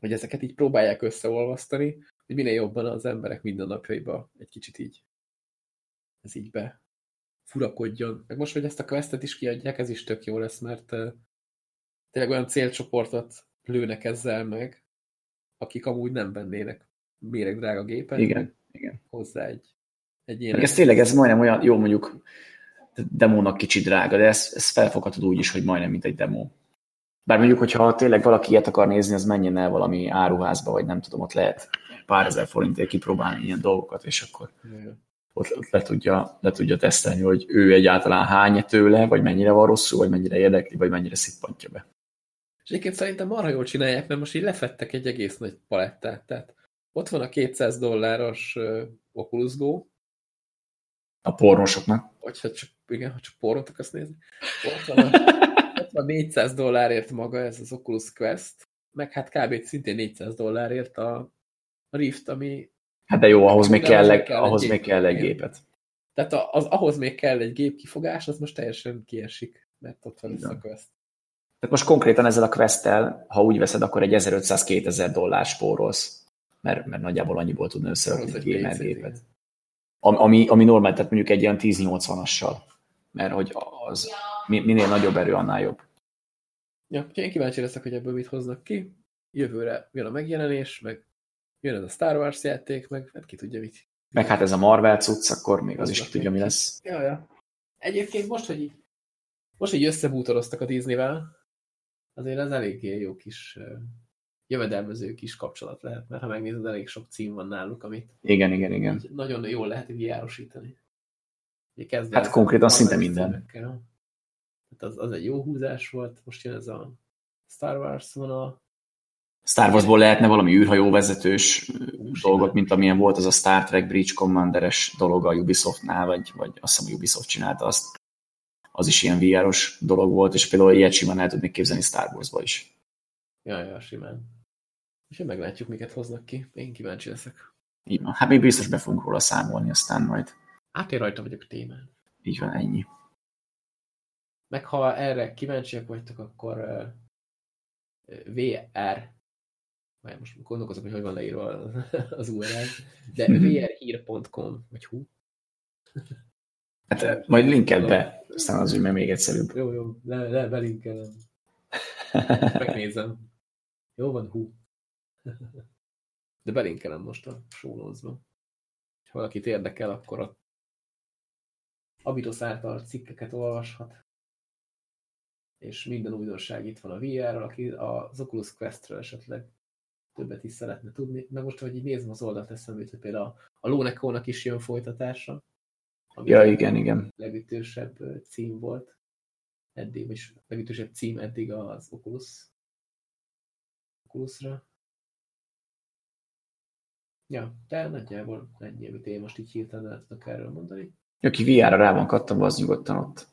hogy ezeket így próbálják összeolvasztani, hogy minél jobban az emberek mindennapjaiba egy kicsit így ez így be furakodjon. Meg most, hogy ezt a questet is kiadják, ez is tök jó lesz, mert uh, tényleg olyan célcsoportot lőnek ezzel meg, akik amúgy nem vennének drága gépet. Igen, igen. Hozzá egy, egy ilyen... Ez tényleg, ez majdnem olyan, jó mondjuk demónak kicsi drága, de ezt, ezt felfoghatod úgy is, hogy majdnem mint egy demo. Bár mondjuk, hogyha tényleg valaki ilyet akar nézni, az menjen el valami áruházba, vagy nem tudom, ott lehet pár ezer forintért kipróbálni ilyen dolgokat, és akkor ott, ott le, tudja, le tudja tesztelni, hogy ő egyáltalán hány tőle, vagy mennyire van rosszul, vagy mennyire érdekli, vagy mennyire szippantja be. És egyébként szerintem marha jól csinálják, mert most így lefettek egy egész nagy palettát. Tehát ott van a 200 dolláros Oculus Go. A pornosoknak. Vagy ha csak, igen, ha csak pornot akarsz nézni. Ott van a, ott van 400 dollárért maga ez az Oculus Quest, meg hát kb. szintén 400 dollárért a Rift, ami... Hát de jó, ahhoz még kell, egy, kell ahhoz még kell egy gépet. Tehát az, ahhoz még kell egy gép kifogás, az most teljesen kiesik, mert ott van ez a Quest. Tehát most konkrétan ezzel a Quest-tel, ha úgy veszed, akkor egy 1500-2000 dollár spórolsz, mert, mert nagyjából annyiból tudna összerakni egy gamer gépet. Ami, ami normál, tehát mondjuk egy ilyen 1080-assal, mert hogy az minél nagyobb erő, annál jobb. Ja, én kíváncsi leszek, hogy ebből mit hoznak ki. Jövőre jön a megjelenés, meg jön ez a Star Wars játék, meg hát ki tudja mit. Meg hát ez a Marvel cucc, akkor még az, az is ki tudja, mi lesz. Ja, ja. Egyébként most, hogy így, most, hogy összebútoroztak a Disney-vel, azért ez eléggé jó kis jövedelmező kis kapcsolat lehet, mert ha megnézed, elég sok cím van náluk, amit igen, igen, igen. nagyon jól lehet így járosítani. Hát konkrétan szinte minden. Hát az, az egy jó húzás volt, most jön ez a Star Wars vonal. Star Warsból lehetne valami űrhajóvezetős dolgot, mint amilyen volt az a Star Trek Bridge Commander-es dolog a Ubisoftnál, vagy, vagy azt hiszem a Ubisoft csinálta azt. Az is ilyen vr dolog volt, és például ilyet simán el tudnék képzelni Star Wars-ba is. Ja, ja, simán. És meglátjuk, miket hoznak ki. Én kíváncsi leszek. Így van. Hát még biztos be fogunk róla számolni, aztán majd. Hát én rajta vagyok a témán. Így van, ennyi. Meg ha erre kíváncsiak vagytok, akkor uh, VR majd most gondolkozok, hogy hogy van leírva az URL, de vrhír.com, vagy hú. Hát majd linked be, aztán az úgy még egyszerűbb. Jó, jó, le, le, belinkelem. Megnézem. Jó van, hú. De belinkelem most a show Ha valakit érdekel, akkor a Abitos által cikkeket olvashat. És minden újdonság itt van a VR-ral, aki az Oculus Quest-ről esetleg többet is szeretne tudni. Meg most, hogy így nézem az oldalt eszembe, hogy például a, a Lónekónak is jön folytatása. Ja, igen, igen. legütősebb cím volt eddig, vagy legütősebb cím eddig az Oculus Oculusra. Ja, de nagyjából ennyi, amit én most így hirtelen el tudok erről mondani. Aki VR-ra rá van kattam, az nyugodtan ott.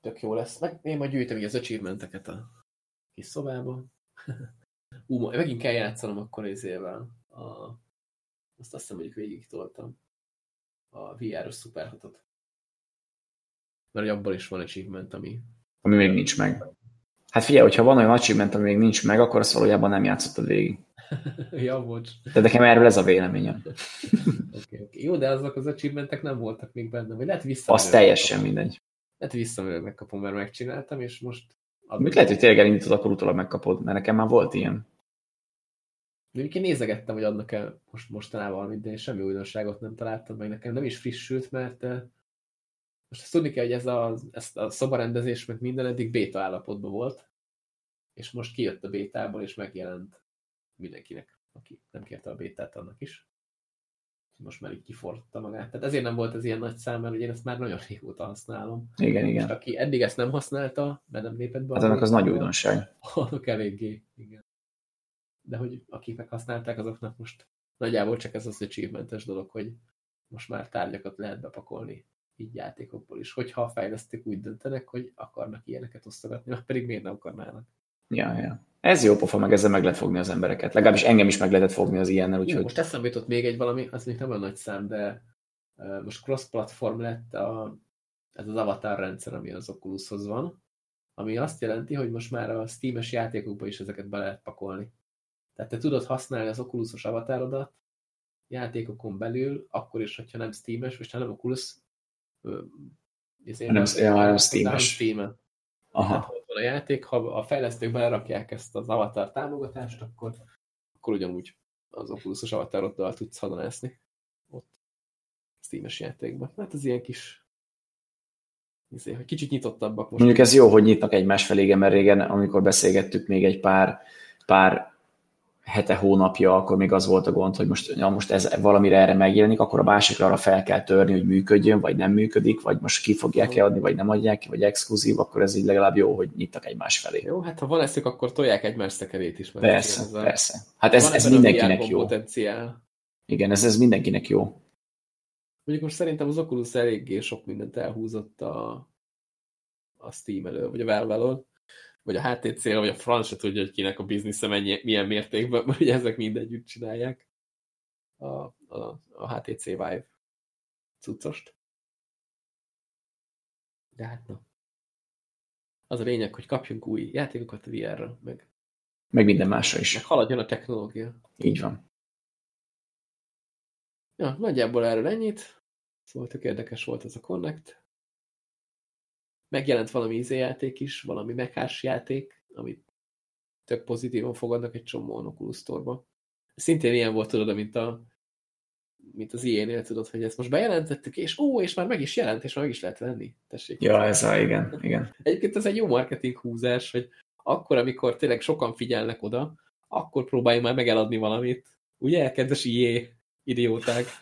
Tök jó lesz. Meg én majd gyűjtöm így az achievementeket a kis szobában. Ú, megint kell játszanom akkor izével. A... Azt azt hiszem, hogy végig toltam. A VR-os 6 Mert hogy abban is van achievement, ami... Ami még nincs meg. Hát figyelj, hogyha van olyan achievement, ami még nincs meg, akkor azt valójában nem játszottad végig. ja, bocs. De nekem erről ez a véleményem. okay, okay. Jó, de azok az achievementek nem voltak még benne, vagy lehet vissza. Az teljesen mindegy. Lehet visszamenőleg megkapom, mert megcsináltam, és most... Mit lehet, hogy tényleg elindítod, akkor utólag megkapod, mert nekem már volt ilyen. Én nézegettem, hogy adnak el most mostanában valamit, de én semmi újdonságot nem találtam meg nekem. Nem is frissült, mert eh, most ezt tudni kell, hogy ez a, ez a szobarendezés, meg minden eddig béta állapotban volt, és most kijött a bétából, és megjelent mindenkinek, aki nem kérte a bétát, annak is. Most már így kiforta magát. Tehát ezért nem volt ez ilyen nagy szám, mert én ezt már nagyon régóta használom. Igen, igen. És aki eddig ezt nem használta, mert nem lépett be. Hát annak az nagy újdonság. Annak eléggé, igen de hogy akik meghasználták, azoknak most nagyjából csak ez az achievementes dolog, hogy most már tárgyakat lehet bepakolni így játékokból is, hogyha a fejlesztők úgy döntenek, hogy akarnak ilyeneket osztogatni, mert pedig miért nem akarnának. Ja, ja. Ez jó pofa, meg ezzel meg lehet fogni az embereket. Legalábbis engem is meg lehetett fogni az ilyennel, úgyhogy... Most eszembe jutott még egy valami, az még nem olyan nagy szám, de most cross-platform lett a, ez az avatar rendszer, ami az Oculushoz van, ami azt jelenti, hogy most már a Steam-es játékokba is ezeket be lehet pakolni. Tehát te tudod használni az Oculusos avatárodat játékokon belül, akkor is, hogyha nem Steam-es, vagy nem Oculus, nem, ja, nem Steam-es. Steam Aha. Hát, ott van a játék, ha a fejlesztők belerakják ezt az avatar támogatást, akkor, akkor ugyanúgy az Oculusos avataroddal tudsz hadonászni ott Steam-es játékban. Hát ez ilyen kis izé, hogy kicsit nyitottabbak most. Mondjuk ez jó, hogy nyitnak egymás felé, mert régen, amikor beszélgettük még egy pár, pár hete, hónapja, akkor még az volt a gond, hogy most, ja, most ez valamire erre megjelenik, akkor a másikra arra fel kell törni, hogy működjön, vagy nem működik, vagy most ki fogják-e adni, vagy nem adják ki, vagy exkluzív, akkor ez így legalább jó, hogy nyitnak egymás felé. Jó, hát ha van eszük, akkor tolják egymás szekerét is. Persze, ez persze. Hát ez, ez mindenkinek jó. Potenciál. Igen, ez, ez mindenkinek jó. Mondjuk most szerintem az Oculus eléggé sok mindent elhúzott a, a Steam elől, vagy a Valve vagy a htc vagy a franc se tudja, hogy kinek a biznisze mennyi, milyen mértékben, mert ugye ezek mindegyütt csinálják a, a, a HTC Vive cuccost. De hát na. Az a lényeg, hogy kapjunk új játékokat VR-ra, meg, meg minden másra is. Meg haladjon a technológia. Így van. Ja, nagyjából erről ennyit. Szóval tök érdekes volt ez a Connect megjelent valami izéjáték is, valami mechás játék, amit tök pozitívan fogadnak egy csomó Oculus Store-ba. Szintén ilyen volt, tudod, mint, a, mint az ilyen tudod, hogy ezt most bejelentettük, és ó, és már meg is jelent, és már meg is lehet venni. Tessék. Ja, ez a, igen, igen. Egyébként ez egy jó marketing húzás, hogy akkor, amikor tényleg sokan figyelnek oda, akkor próbáljunk már megeladni valamit. Ugye, kedves IE idióták?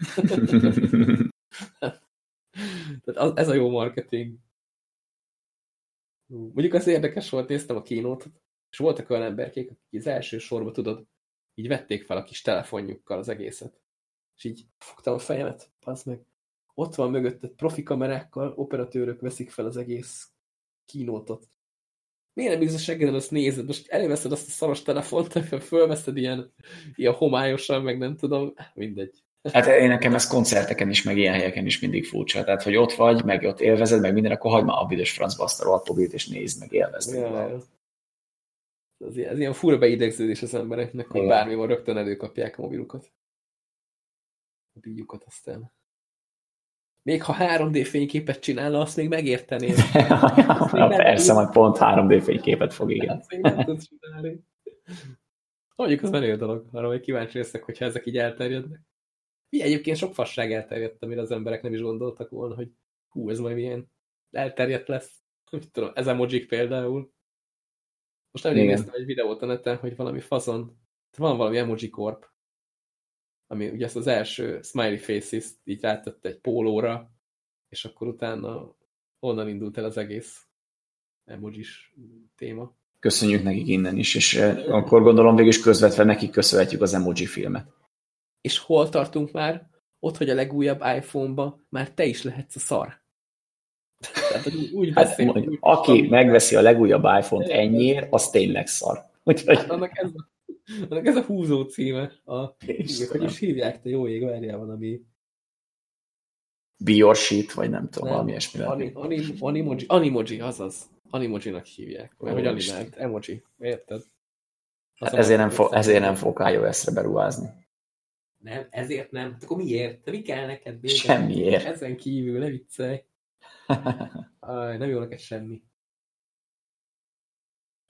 Tehát ez a jó marketing. Mondjuk az érdekes volt, néztem a kínót, és voltak olyan emberkék, akik az első sorba, tudod, így vették fel a kis telefonjukkal az egészet. És így fogtam a fejemet, az meg. Ott van mögötted profi kamerákkal, operatőrök veszik fel az egész kínótot. Miért nem bízz a azt nézed? Most előveszed azt a szaros telefont, fölveszed ilyen, ilyen homályosan, meg nem tudom, mindegy. Hát én nekem ez koncerteken is, meg ilyen helyeken is mindig furcsa. Tehát, hogy ott vagy, meg ott élvezed, meg minden, akkor hagyd már a büdös francba azt a és nézd, meg élvezd. Ja, ez, ez ilyen fura beidegződés az embereknek, hogy bármi van, rögtön előkapják a mobilukat. A bíjukat aztán. Még ha 3D fényképet csinálna, azt még megérteném. Azt még Persze, majd pont 3D fényképet fog, igen. Azt még nem tudsz csinálni. Mondjuk az menő dolog, arra hogy kíváncsi leszek, hogyha ezek így elterjednek. Mi egyébként sok fasság elterjedt, amire az emberek nem is gondoltak volna, hogy hú, ez majd milyen elterjedt lesz. Mit tudom, ez emojik például. Most nem néztem egy videót a neten, hogy valami fazon, van valami emoji korp, ami ugye ezt az első smiley faces így rátette egy pólóra, és akkor utána onnan indult el az egész emojis téma. Köszönjük nekik innen is, és eh, akkor gondolom végül is közvetve nekik köszönhetjük az emoji filmet. És hol tartunk már? Ott, hogy a legújabb iPhone-ba már te is lehetsz a szar. Tehát, úgy, úgy hát, beszél, úgy aki megveszi a legújabb iPhone-t ennyiért, az tényleg szar. Úgyhogy... Hát annak ez a annak ez a húzó címe. A, hogy is hívják, te jó ég, várjál van, ami... Biorshit, vagy nem tudom, nem, valami ilyesmi. Anim, anim, animoji, animoji, azaz. Animojinak hívják. Mert hogy animált, emoji. Érted? Hát ezért, nem fog, ezért nem fog iOS-re beruházni. Nem, ezért nem. Akkor miért? Mi kell neked még? Semmiért. Ezen kívül, ne viccelj. Aj, nem jó neked semmi.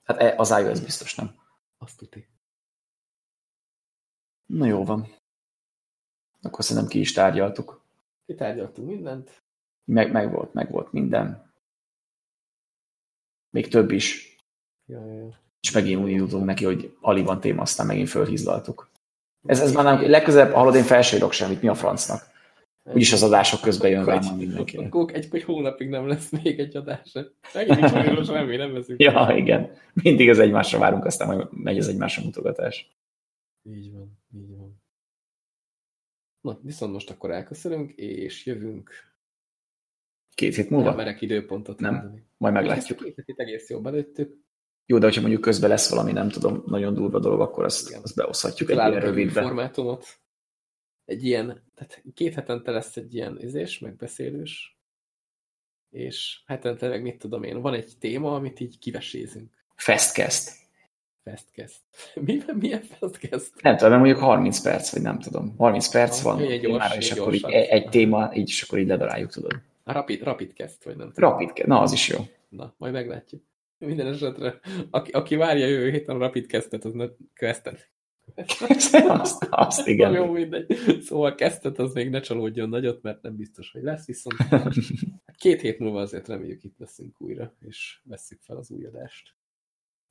Hát e, az iOS biztos nem. Azt tudni. Na jó van. Akkor szerintem ki is tárgyaltuk. tárgyaltunk mindent. Meg, meg volt, meg volt minden. Még több is. Ja, ja. És megint úgy jutunk neki, hogy alig van téma, aztán megint fölhizlaltuk. Ez, ez már nem, legközelebb, hallod, én felsőrök semmit, mi a francnak? Úgyis az adások közben jön rám mindenki. Akkor egy, egy hónapig nem lesz még egy adás. Megint nincs semmi, nem veszünk. Ja, igen. Mindig az egymásra várunk, aztán majd megy az egymásra mutogatás. Így van, így van. Na, viszont most akkor elköszönünk, és jövünk. Két hét múlva? Nem merek időpontot Nem, mondani. majd meglátjuk. Két egész jól belőttük. Jó, de hogyha mondjuk közben lesz valami, nem tudom, nagyon durva dolog, akkor azt, azt behozhatjuk egy ilyen rövidbe. formátumot. Egy ilyen, tehát két hetente lesz egy ilyen izés, megbeszélős, és hetente meg mit tudom én, van egy téma, amit így kivesézünk. Festcast. Festcast. Mi, milyen festcast? Nem tudom, mondjuk 30 perc, vagy nem tudom. 30 perc van, egy gyors, már, és akkor így, egy téma, így, és akkor így ledaráljuk, tudod. A rapid, rapidcast, vagy nem tudom. Rapidcast, na az is jó. Na, majd meglátjuk. Minden esetre, aki, aki várja jövő héten a rapidcastet, az ne questet. azt, azt, igen. Jó, mindegy. Szóval kezdet az még ne csalódjon nagyot, mert nem biztos, hogy lesz, viszont két hét múlva azért reméljük itt leszünk újra, és vesszük fel az új adást.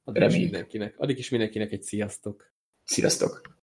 Addig is mindenkinek, addig is mindenkinek egy sziasztok. Sziasztok!